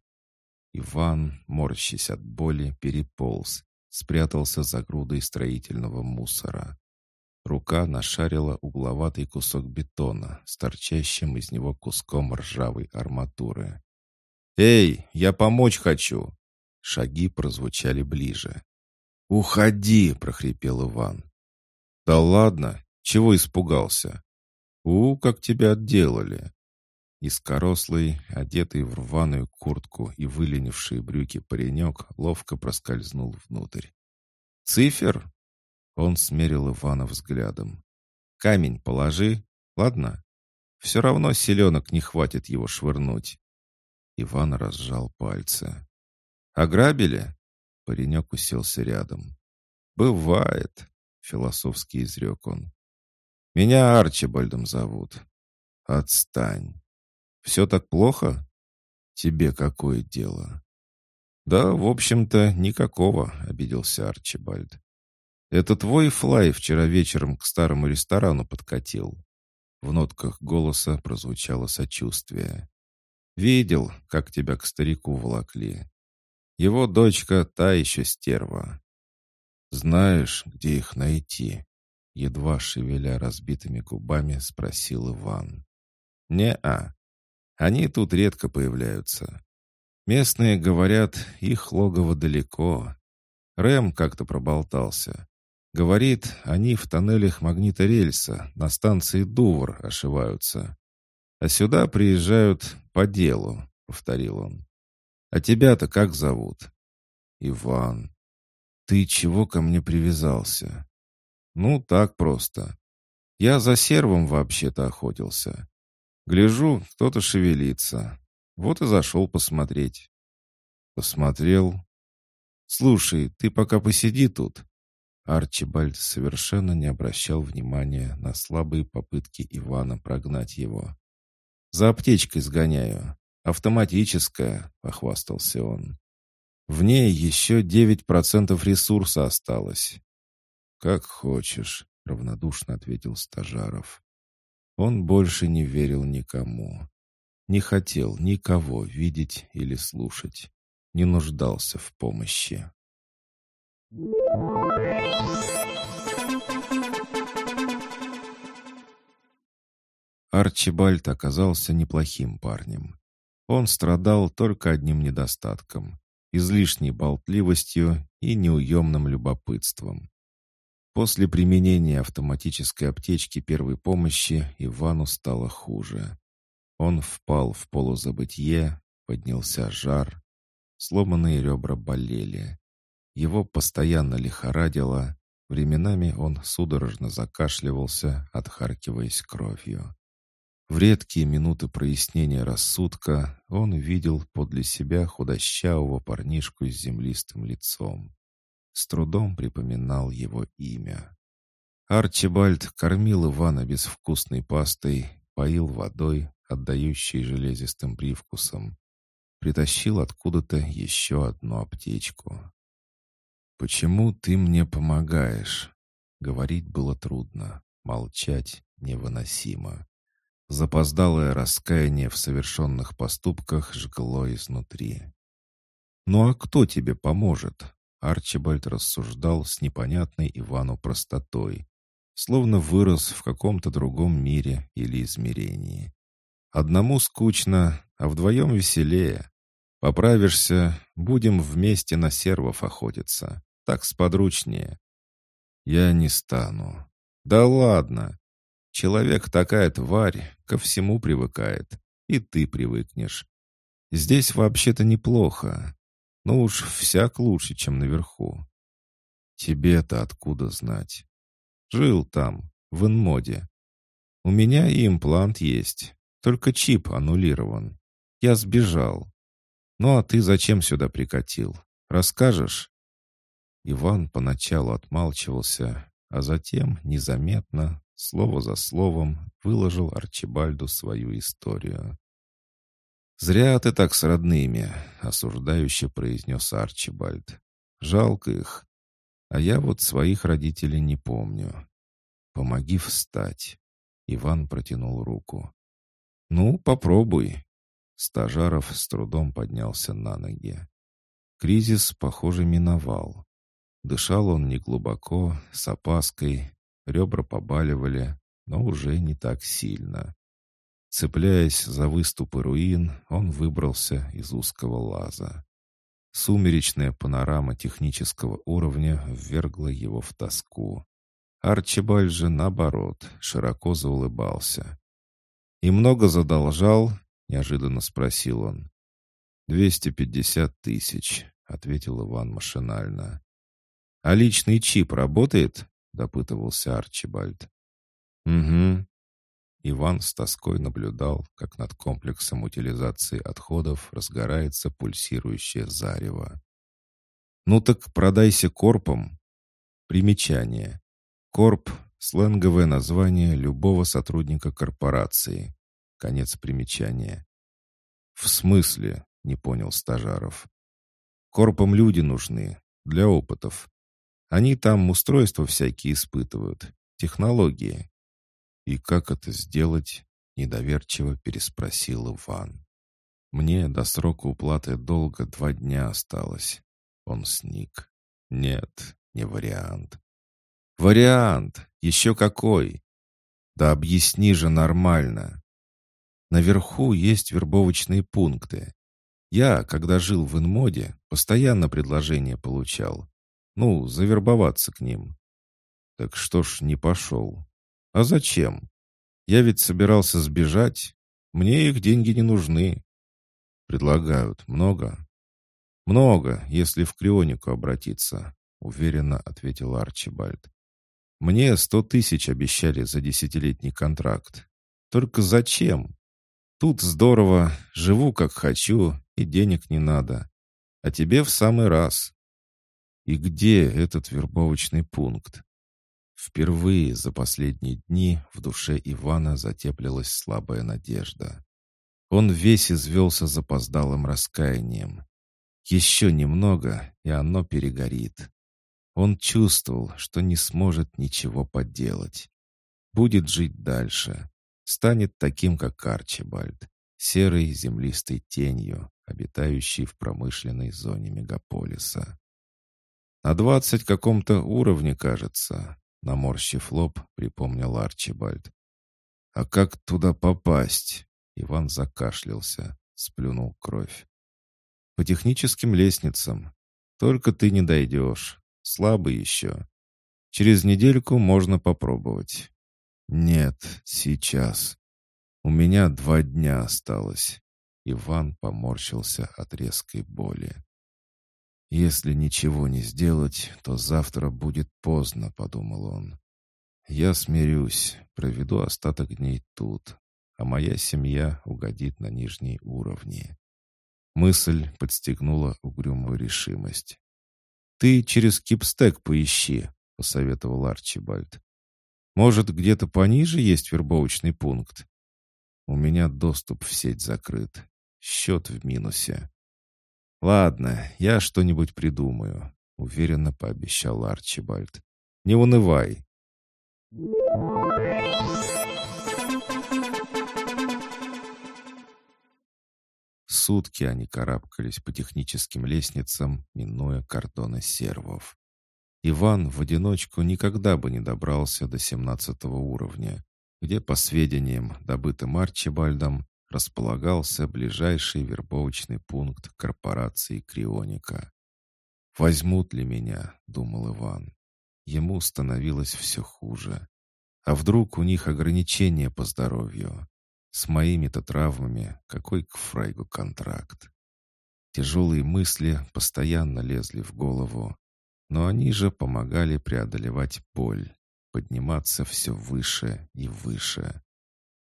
Иван, морщась от боли, переполз, спрятался за грудой строительного мусора. Рука нашарила угловатый кусок бетона с торчащим из него куском ржавой арматуры. «Эй, я помочь хочу!» Шаги прозвучали ближе. «Уходи!» — прохрипел Иван. «Да ладно! Чего испугался?» «У, как тебя отделали!» Низкорослый, одетый в рваную куртку и выленившие брюки паренек ловко проскользнул внутрь. «Цифер?» Он смерил Ивана взглядом. «Камень положи, ладно? Все равно селенок не хватит его швырнуть». Иван разжал пальцы. «Ограбили?» Паренек уселся рядом. «Бывает», — философски изрек он. «Меня Арчибальдом зовут». «Отстань». Все так плохо? Тебе какое дело? Да, в общем-то, никакого, обиделся Арчибальд. Это твой флай вчера вечером к старому ресторану подкатил. В нотках голоса прозвучало сочувствие. Видел, как тебя к старику волокли. Его дочка та еще стерва. Знаешь, где их найти? Едва шевеля разбитыми губами, спросил Иван. «Не-а. Они тут редко появляются. Местные говорят, их логово далеко. Рэм как-то проболтался. Говорит, они в тоннелях магниторельса на станции Дувр ошиваются. А сюда приезжают по делу, повторил он. А тебя-то как зовут? Иван. Ты чего ко мне привязался? Ну, так просто. Я за сервом вообще-то охотился. Гляжу, кто-то шевелится. Вот и зашел посмотреть. Посмотрел. Слушай, ты пока посиди тут. Арчибальд совершенно не обращал внимания на слабые попытки Ивана прогнать его. «За аптечкой сгоняю. Автоматическая», — похвастался он. «В ней еще девять процентов ресурса осталось». «Как хочешь», — равнодушно ответил Стажаров. Он больше не верил никому. Не хотел никого видеть или слушать. не нуждался в помощи. Арчибальд оказался неплохим парнем. Он страдал только одним недостатком — излишней болтливостью и неуемным любопытством. После применения автоматической аптечки первой помощи Ивану стало хуже. Он впал в полузабытье, поднялся жар, сломанные ребра болели. Его постоянно лихорадило, временами он судорожно закашливался, отхаркиваясь кровью. В редкие минуты прояснения рассудка он видел подле себя худощавого парнишку с землистым лицом. С трудом припоминал его имя. Арчибальд кормил Ивана безвкусной пастой, поил водой, отдающей железистым привкусом. Притащил откуда-то еще одну аптечку. «Почему ты мне помогаешь?» Говорить было трудно, молчать невыносимо. Запоздалое раскаяние в совершенных поступках жгло изнутри. «Ну а кто тебе поможет?» Арчибальд рассуждал с непонятной Ивану простотой, словно вырос в каком-то другом мире или измерении. Одному скучно, а вдвоем веселее. Поправишься, будем вместе на сервов охотиться. Так сподручнее. Я не стану. Да ладно. Человек такая тварь, ко всему привыкает. И ты привыкнешь. Здесь вообще-то неплохо. Но уж всяк лучше, чем наверху. Тебе-то откуда знать? Жил там, в инмоде. У меня и имплант есть, только чип аннулирован. Я сбежал. Ну а ты зачем сюда прикатил? Расскажешь? Иван поначалу отмалчивался, а затем незаметно слово за словом выложил Арчибальду свою историю. «Зря ты так с родными», — осуждающе произнес Арчибальд. «Жалко их. А я вот своих родителей не помню. Помоги встать». Иван протянул руку. «Ну, попробуй». Стажаров с трудом поднялся на ноги. Кризис, похоже, миновал. Дышал он неглубоко, с опаской, Ребра побаливали, но уже не так сильно. Цепляясь за выступы руин, он выбрался из узкого лаза. Сумеречная панорама технического уровня ввергла его в тоску. Арчибальд же, наоборот, широко заулыбался. «И много задолжал?» — неожиданно спросил он. «Двести пятьдесят тысяч», — ответил Иван машинально. «А личный чип работает?» — допытывался Арчибальд. «Угу». Иван с тоской наблюдал, как над комплексом утилизации отходов разгорается пульсирующее зарево. «Ну так продайся корпом». Примечание. Корп — сленговое название любого сотрудника корпорации. Конец примечания. «В смысле?» — не понял Стажаров. «Корпам люди нужны, для опытов. Они там устройства всякие испытывают, технологии. И как это сделать? Недоверчиво переспросил Иван. Мне до срока уплаты долга два дня осталось. Он сник. Нет, не вариант. Вариант! Еще какой! Да объясни же нормально. Наверху есть вербовочные пункты. Я, когда жил в Инмоде, постоянно предложения получал. Ну, завербоваться к ним. Так что ж не пошел? А зачем? Я ведь собирался сбежать. Мне их деньги не нужны. Предлагают много? Много, если в Крионику обратиться, уверенно ответил Арчибальд. Мне сто тысяч обещали за десятилетний контракт. Только зачем? Тут здорово, живу как хочу, и денег не надо. А тебе в самый раз. И где этот вербовочный пункт? Впервые за последние дни в душе Ивана затеплилась слабая надежда. Он весь извелся запоздалым раскаянием. Еще немного, и оно перегорит. Он чувствовал, что не сможет ничего поделать. Будет жить дальше. Станет таким, как Арчибальд. серой землистой тенью, обитающей в промышленной зоне мегаполиса. «На двадцать каком-то уровне, кажется», — наморщив лоб, припомнил Арчибальд. «А как туда попасть?» Иван закашлялся, сплюнул кровь. «По техническим лестницам. Только ты не дойдешь. Слабый еще. Через недельку можно попробовать». «Нет, сейчас. У меня два дня осталось». Иван поморщился от резкой боли. «Если ничего не сделать, то завтра будет поздно», — подумал он. «Я смирюсь, проведу остаток дней тут, а моя семья угодит на нижние уровни». Мысль подстегнула угрюмую решимость. «Ты через кипстек поищи», — посоветовал Арчибальд. «Может, где-то пониже есть вербовочный пункт?» «У меня доступ в сеть закрыт. Счет в минусе». «Ладно, я что-нибудь придумаю», — уверенно пообещал Арчибальд. «Не унывай». Сутки они карабкались по техническим лестницам, минуя кордоны сервов. Иван в одиночку никогда бы не добрался до семнадцатого уровня, где, по сведениям, добытым Арчибальдом, располагался ближайший вербовочный пункт корпорации Крионика. «Возьмут ли меня?» — думал Иван. Ему становилось все хуже. А вдруг у них ограничения по здоровью? С моими-то травмами какой к Фрейгу контракт? Тяжелые мысли постоянно лезли в голову, но они же помогали преодолевать боль, подниматься все выше и выше.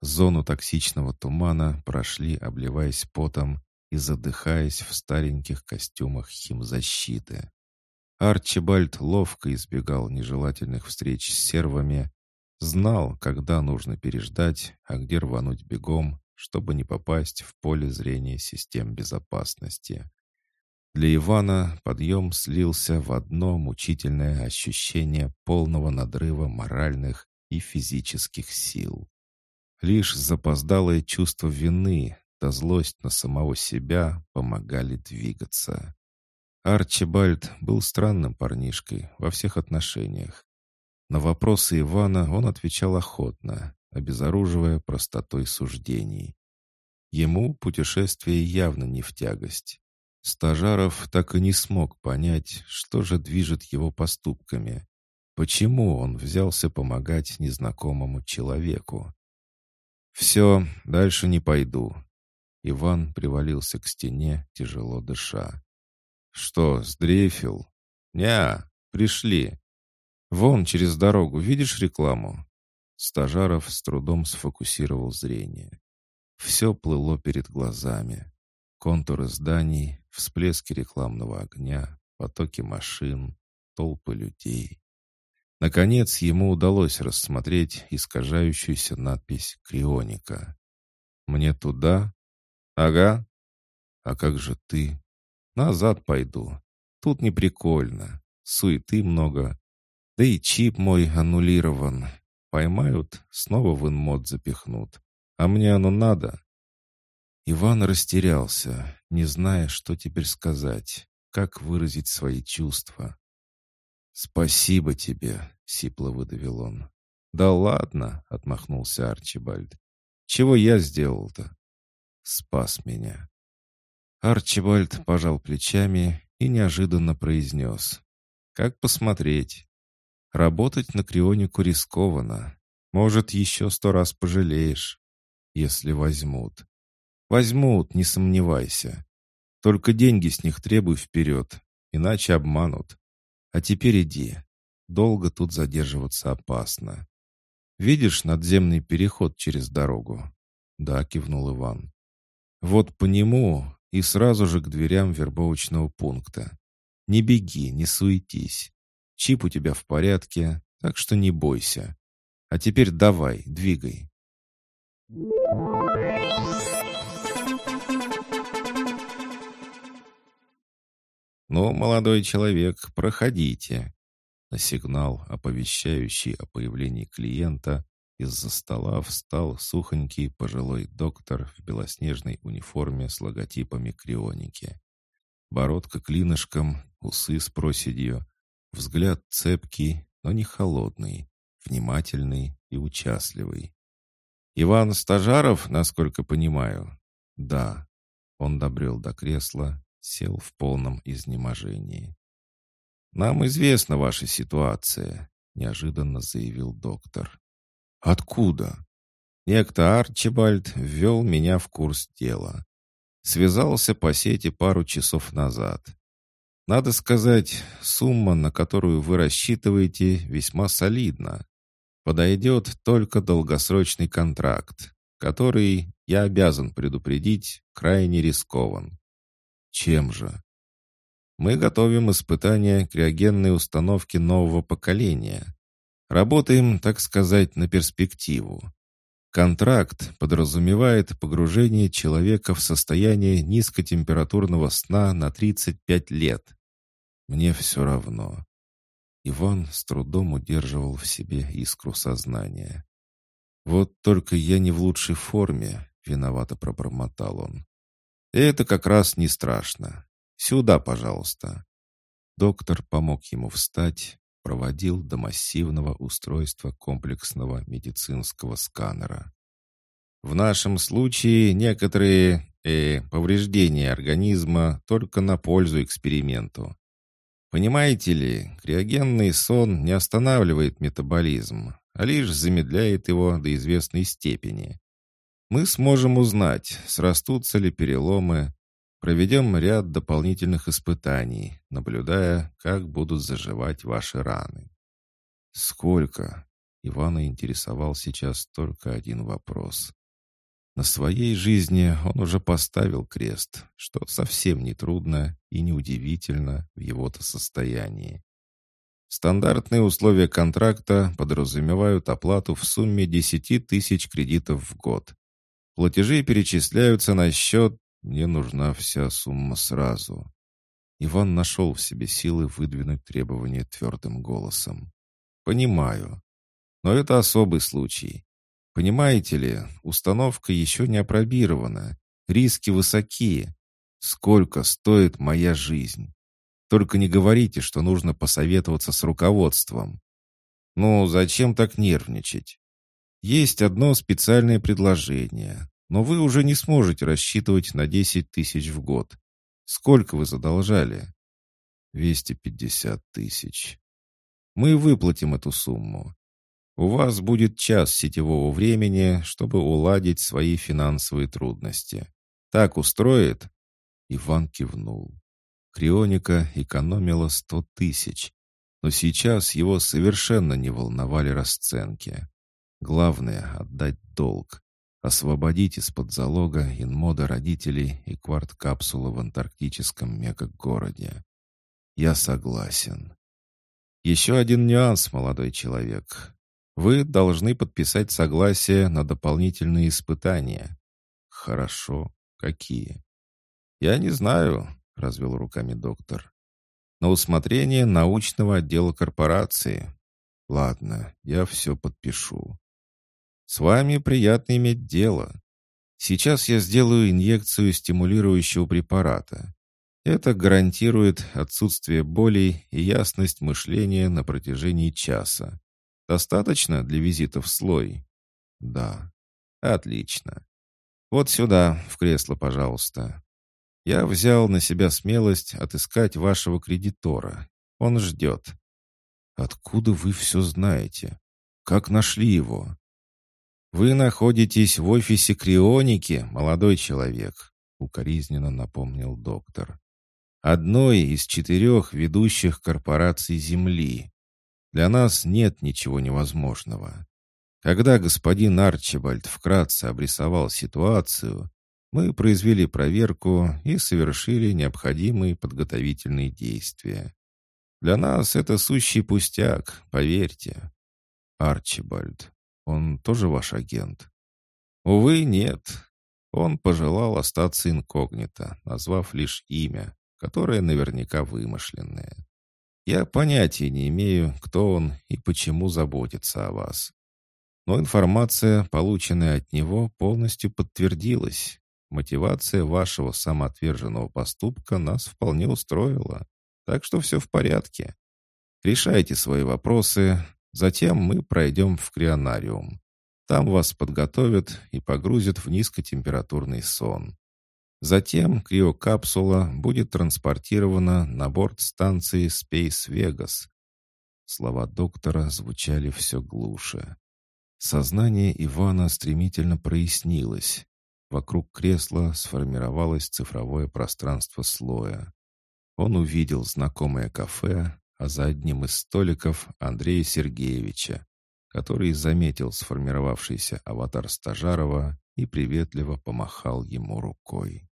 Зону токсичного тумана прошли, обливаясь потом и задыхаясь в стареньких костюмах химзащиты. Арчибальд ловко избегал нежелательных встреч с сервами, знал, когда нужно переждать, а где рвануть бегом, чтобы не попасть в поле зрения систем безопасности. Для Ивана подъем слился в одно мучительное ощущение полного надрыва моральных и физических сил. Лишь запоздалое чувство вины да злость на самого себя помогали двигаться. Арчибальд был странным парнишкой во всех отношениях. На вопросы Ивана он отвечал охотно, обезоруживая простотой суждений. Ему путешествие явно не в тягость. Стажаров так и не смог понять, что же движет его поступками. Почему он взялся помогать незнакомому человеку? «Все, дальше не пойду». Иван привалился к стене, тяжело дыша. «Что, сдрейфил?» «Не, пришли. Вон, через дорогу, видишь рекламу?» Стажаров с трудом сфокусировал зрение. Все плыло перед глазами. Контуры зданий, всплески рекламного огня, потоки машин, толпы людей. Наконец ему удалось рассмотреть искажающуюся надпись «Крионика». «Мне туда?» «Ага». «А как же ты?» «Назад пойду. Тут не прикольно. Суеты много. Да и чип мой аннулирован. Поймают, снова в инмод запихнут. А мне оно надо?» Иван растерялся, не зная, что теперь сказать, как выразить свои чувства. «Спасибо тебе», — сипло выдавил он. «Да ладно», — отмахнулся Арчибальд. «Чего я сделал-то?» «Спас меня». Арчибальд пожал плечами и неожиданно произнес. «Как посмотреть? Работать на крионику рискованно. Может, еще сто раз пожалеешь, если возьмут. Возьмут, не сомневайся. Только деньги с них требуй вперед, иначе обманут. А теперь иди. Долго тут задерживаться опасно. Видишь надземный переход через дорогу? Да, кивнул Иван. Вот по нему и сразу же к дверям вербовочного пункта. Не беги, не суетись. Чип у тебя в порядке, так что не бойся. А теперь давай, двигай. «Ну, молодой человек, проходите». На сигнал, оповещающий о появлении клиента, Из-за стола встал сухонький пожилой доктор в белоснежной униформе с логотипами крионики. Бородка клинышком, усы с проседью, взгляд цепкий, но не холодный, внимательный и участливый. «Иван Стажаров, насколько понимаю?» «Да». Он добрел до кресла, сел в полном изнеможении. «Нам известна ваша ситуация», — неожиданно заявил доктор. «Откуда?» Некто Арчибальд ввел меня в курс дела. Связался по сети пару часов назад. Надо сказать, сумма, на которую вы рассчитываете, весьма солидна. Подойдет только долгосрочный контракт, который, я обязан предупредить, крайне рискован. Чем же? Мы готовим испытания криогенной установки нового поколения. Работаем, так сказать, на перспективу. Контракт подразумевает погружение человека в состояние низкотемпературного сна на 35 лет. Мне все равно. Иван с трудом удерживал в себе искру сознания. «Вот только я не в лучшей форме», — виновато пробормотал он. «Это как раз не страшно. Сюда, пожалуйста». Доктор помог ему встать, проводил до массивного устройства комплексного медицинского сканера. В нашем случае некоторые э, повреждения организма только на пользу эксперименту. Понимаете ли, криогенный сон не останавливает метаболизм, а лишь замедляет его до известной степени. Мы сможем узнать, срастутся ли переломы, Проведем ряд дополнительных испытаний, наблюдая, как будут заживать ваши раны. Сколько? Ивана интересовал сейчас только один вопрос. На своей жизни он уже поставил крест, что совсем не трудно и неудивительно в его-то состоянии. Стандартные условия контракта подразумевают оплату в сумме 10 тысяч кредитов в год. Платежи перечисляются на счет мне нужна вся сумма сразу. Иван нашел в себе силы выдвинуть требования твердым голосом. «Понимаю. Но это особый случай. Понимаете ли, установка еще не опробирована. Риски высоки. Сколько стоит моя жизнь? Только не говорите, что нужно посоветоваться с руководством. Ну, зачем так нервничать? Есть одно специальное предложение. Но вы уже не сможете рассчитывать на 10 тысяч в год. Сколько вы задолжали? 250 тысяч. Мы выплатим эту сумму. У вас будет час сетевого времени, чтобы уладить свои финансовые трудности. Так устроит?» Иван кивнул. Крионика экономила сто тысяч, но сейчас его совершенно не волновали расценки. Главное — отдать долг. Освободить из-под залога инмода родителей и кварт-капсулу в антарктическом мегагороде. Я согласен. Еще один нюанс, молодой человек. Вы должны подписать согласие на дополнительные испытания. Хорошо. Какие? Я не знаю, развел руками доктор. На усмотрение научного отдела корпорации. Ладно, я все подпишу. С вами приятно иметь дело. Сейчас я сделаю инъекцию стимулирующего препарата. Это гарантирует отсутствие болей и ясность мышления на протяжении часа. Достаточно для визита в слой? Да. Отлично. Вот сюда, в кресло, пожалуйста. Я взял на себя смелость отыскать вашего кредитора. Он ждет. Откуда вы все знаете? Как нашли его? «Вы находитесь в офисе Крионики, молодой человек», — укоризненно напомнил доктор. «Одной из четырех ведущих корпораций Земли. Для нас нет ничего невозможного. Когда господин Арчибальд вкратце обрисовал ситуацию, мы произвели проверку и совершили необходимые подготовительные действия. Для нас это сущий пустяк, поверьте. Арчибальд, он тоже ваш агент?» «Увы, нет. Он пожелал остаться инкогнито, назвав лишь имя, которое наверняка вымышленное. Я понятия не имею, кто он и почему заботится о вас. Но информация, полученная от него, полностью подтвердилась. Мотивация вашего самоотверженного поступка нас вполне устроила. Так что все в порядке. Решайте свои вопросы, затем мы пройдем в крионариум. Там вас подготовят и погрузят в низкотемпературный сон. Затем криокапсула будет транспортирована на борт станции Space Vegas. Слова доктора звучали все глуше. Сознание Ивана стремительно прояснилось. Вокруг кресла сформировалось цифровое пространство слоя. Он увидел знакомое кафе, а за одним из столиков Андрея Сергеевича, который заметил сформировавшийся аватар Стажарова и приветливо помахал ему рукой.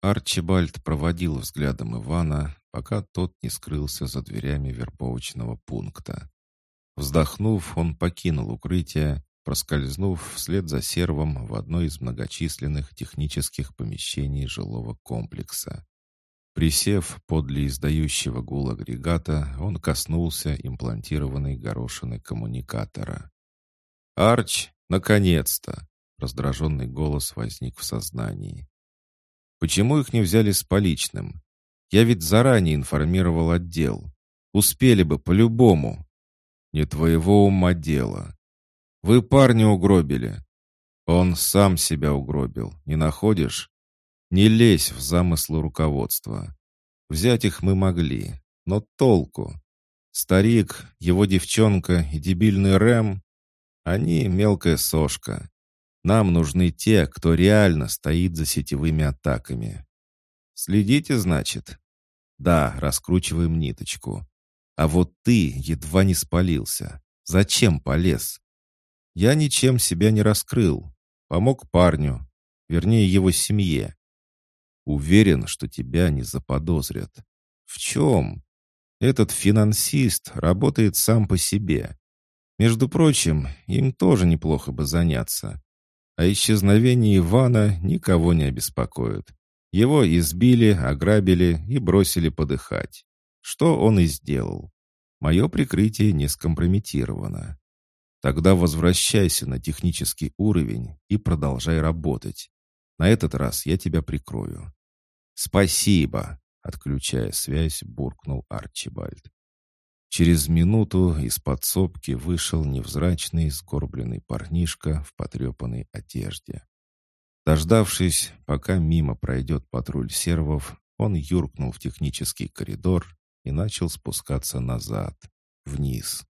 Арчибальд проводил взглядом Ивана, пока тот не скрылся за дверями вербовочного пункта. Вздохнув, он покинул укрытие, проскользнув вслед за сервом в одно из многочисленных технических помещений жилого комплекса. Присев подле издающего гул агрегата, он коснулся имплантированной горошины коммуникатора. «Арч, наконец-то!» — раздраженный голос возник в сознании. «Почему их не взяли с поличным? Я ведь заранее информировал отдел. Успели бы по-любому. Не твоего ума дело. Вы парня угробили. Он сам себя угробил, не находишь? Не лезь в замыслы руководства. Взять их мы могли, но толку? Старик, его девчонка и дебильный Рэм они мелкая сошка. Нам нужны те, кто реально стоит за сетевыми атаками. Следите, значит? Да, раскручиваем ниточку. А вот ты едва не спалился. Зачем полез? Я ничем себя не раскрыл. Помог парню, вернее его семье. Уверен, что тебя не заподозрят. В чем? Этот финансист работает сам по себе. Между прочим, им тоже неплохо бы заняться. А исчезновение Ивана никого не обеспокоит. Его избили, ограбили и бросили подыхать. Что он и сделал. Мое прикрытие не скомпрометировано. Тогда возвращайся на технический уровень и продолжай работать. На этот раз я тебя прикрою. Спасибо, отключая связь, буркнул Арчибальд. Через минуту из подсобки вышел невзрачный сгорбленный парнишка в потрепанной одежде. Дождавшись, пока мимо пройдет патруль сервов, он юркнул в технический коридор и начал спускаться назад, вниз.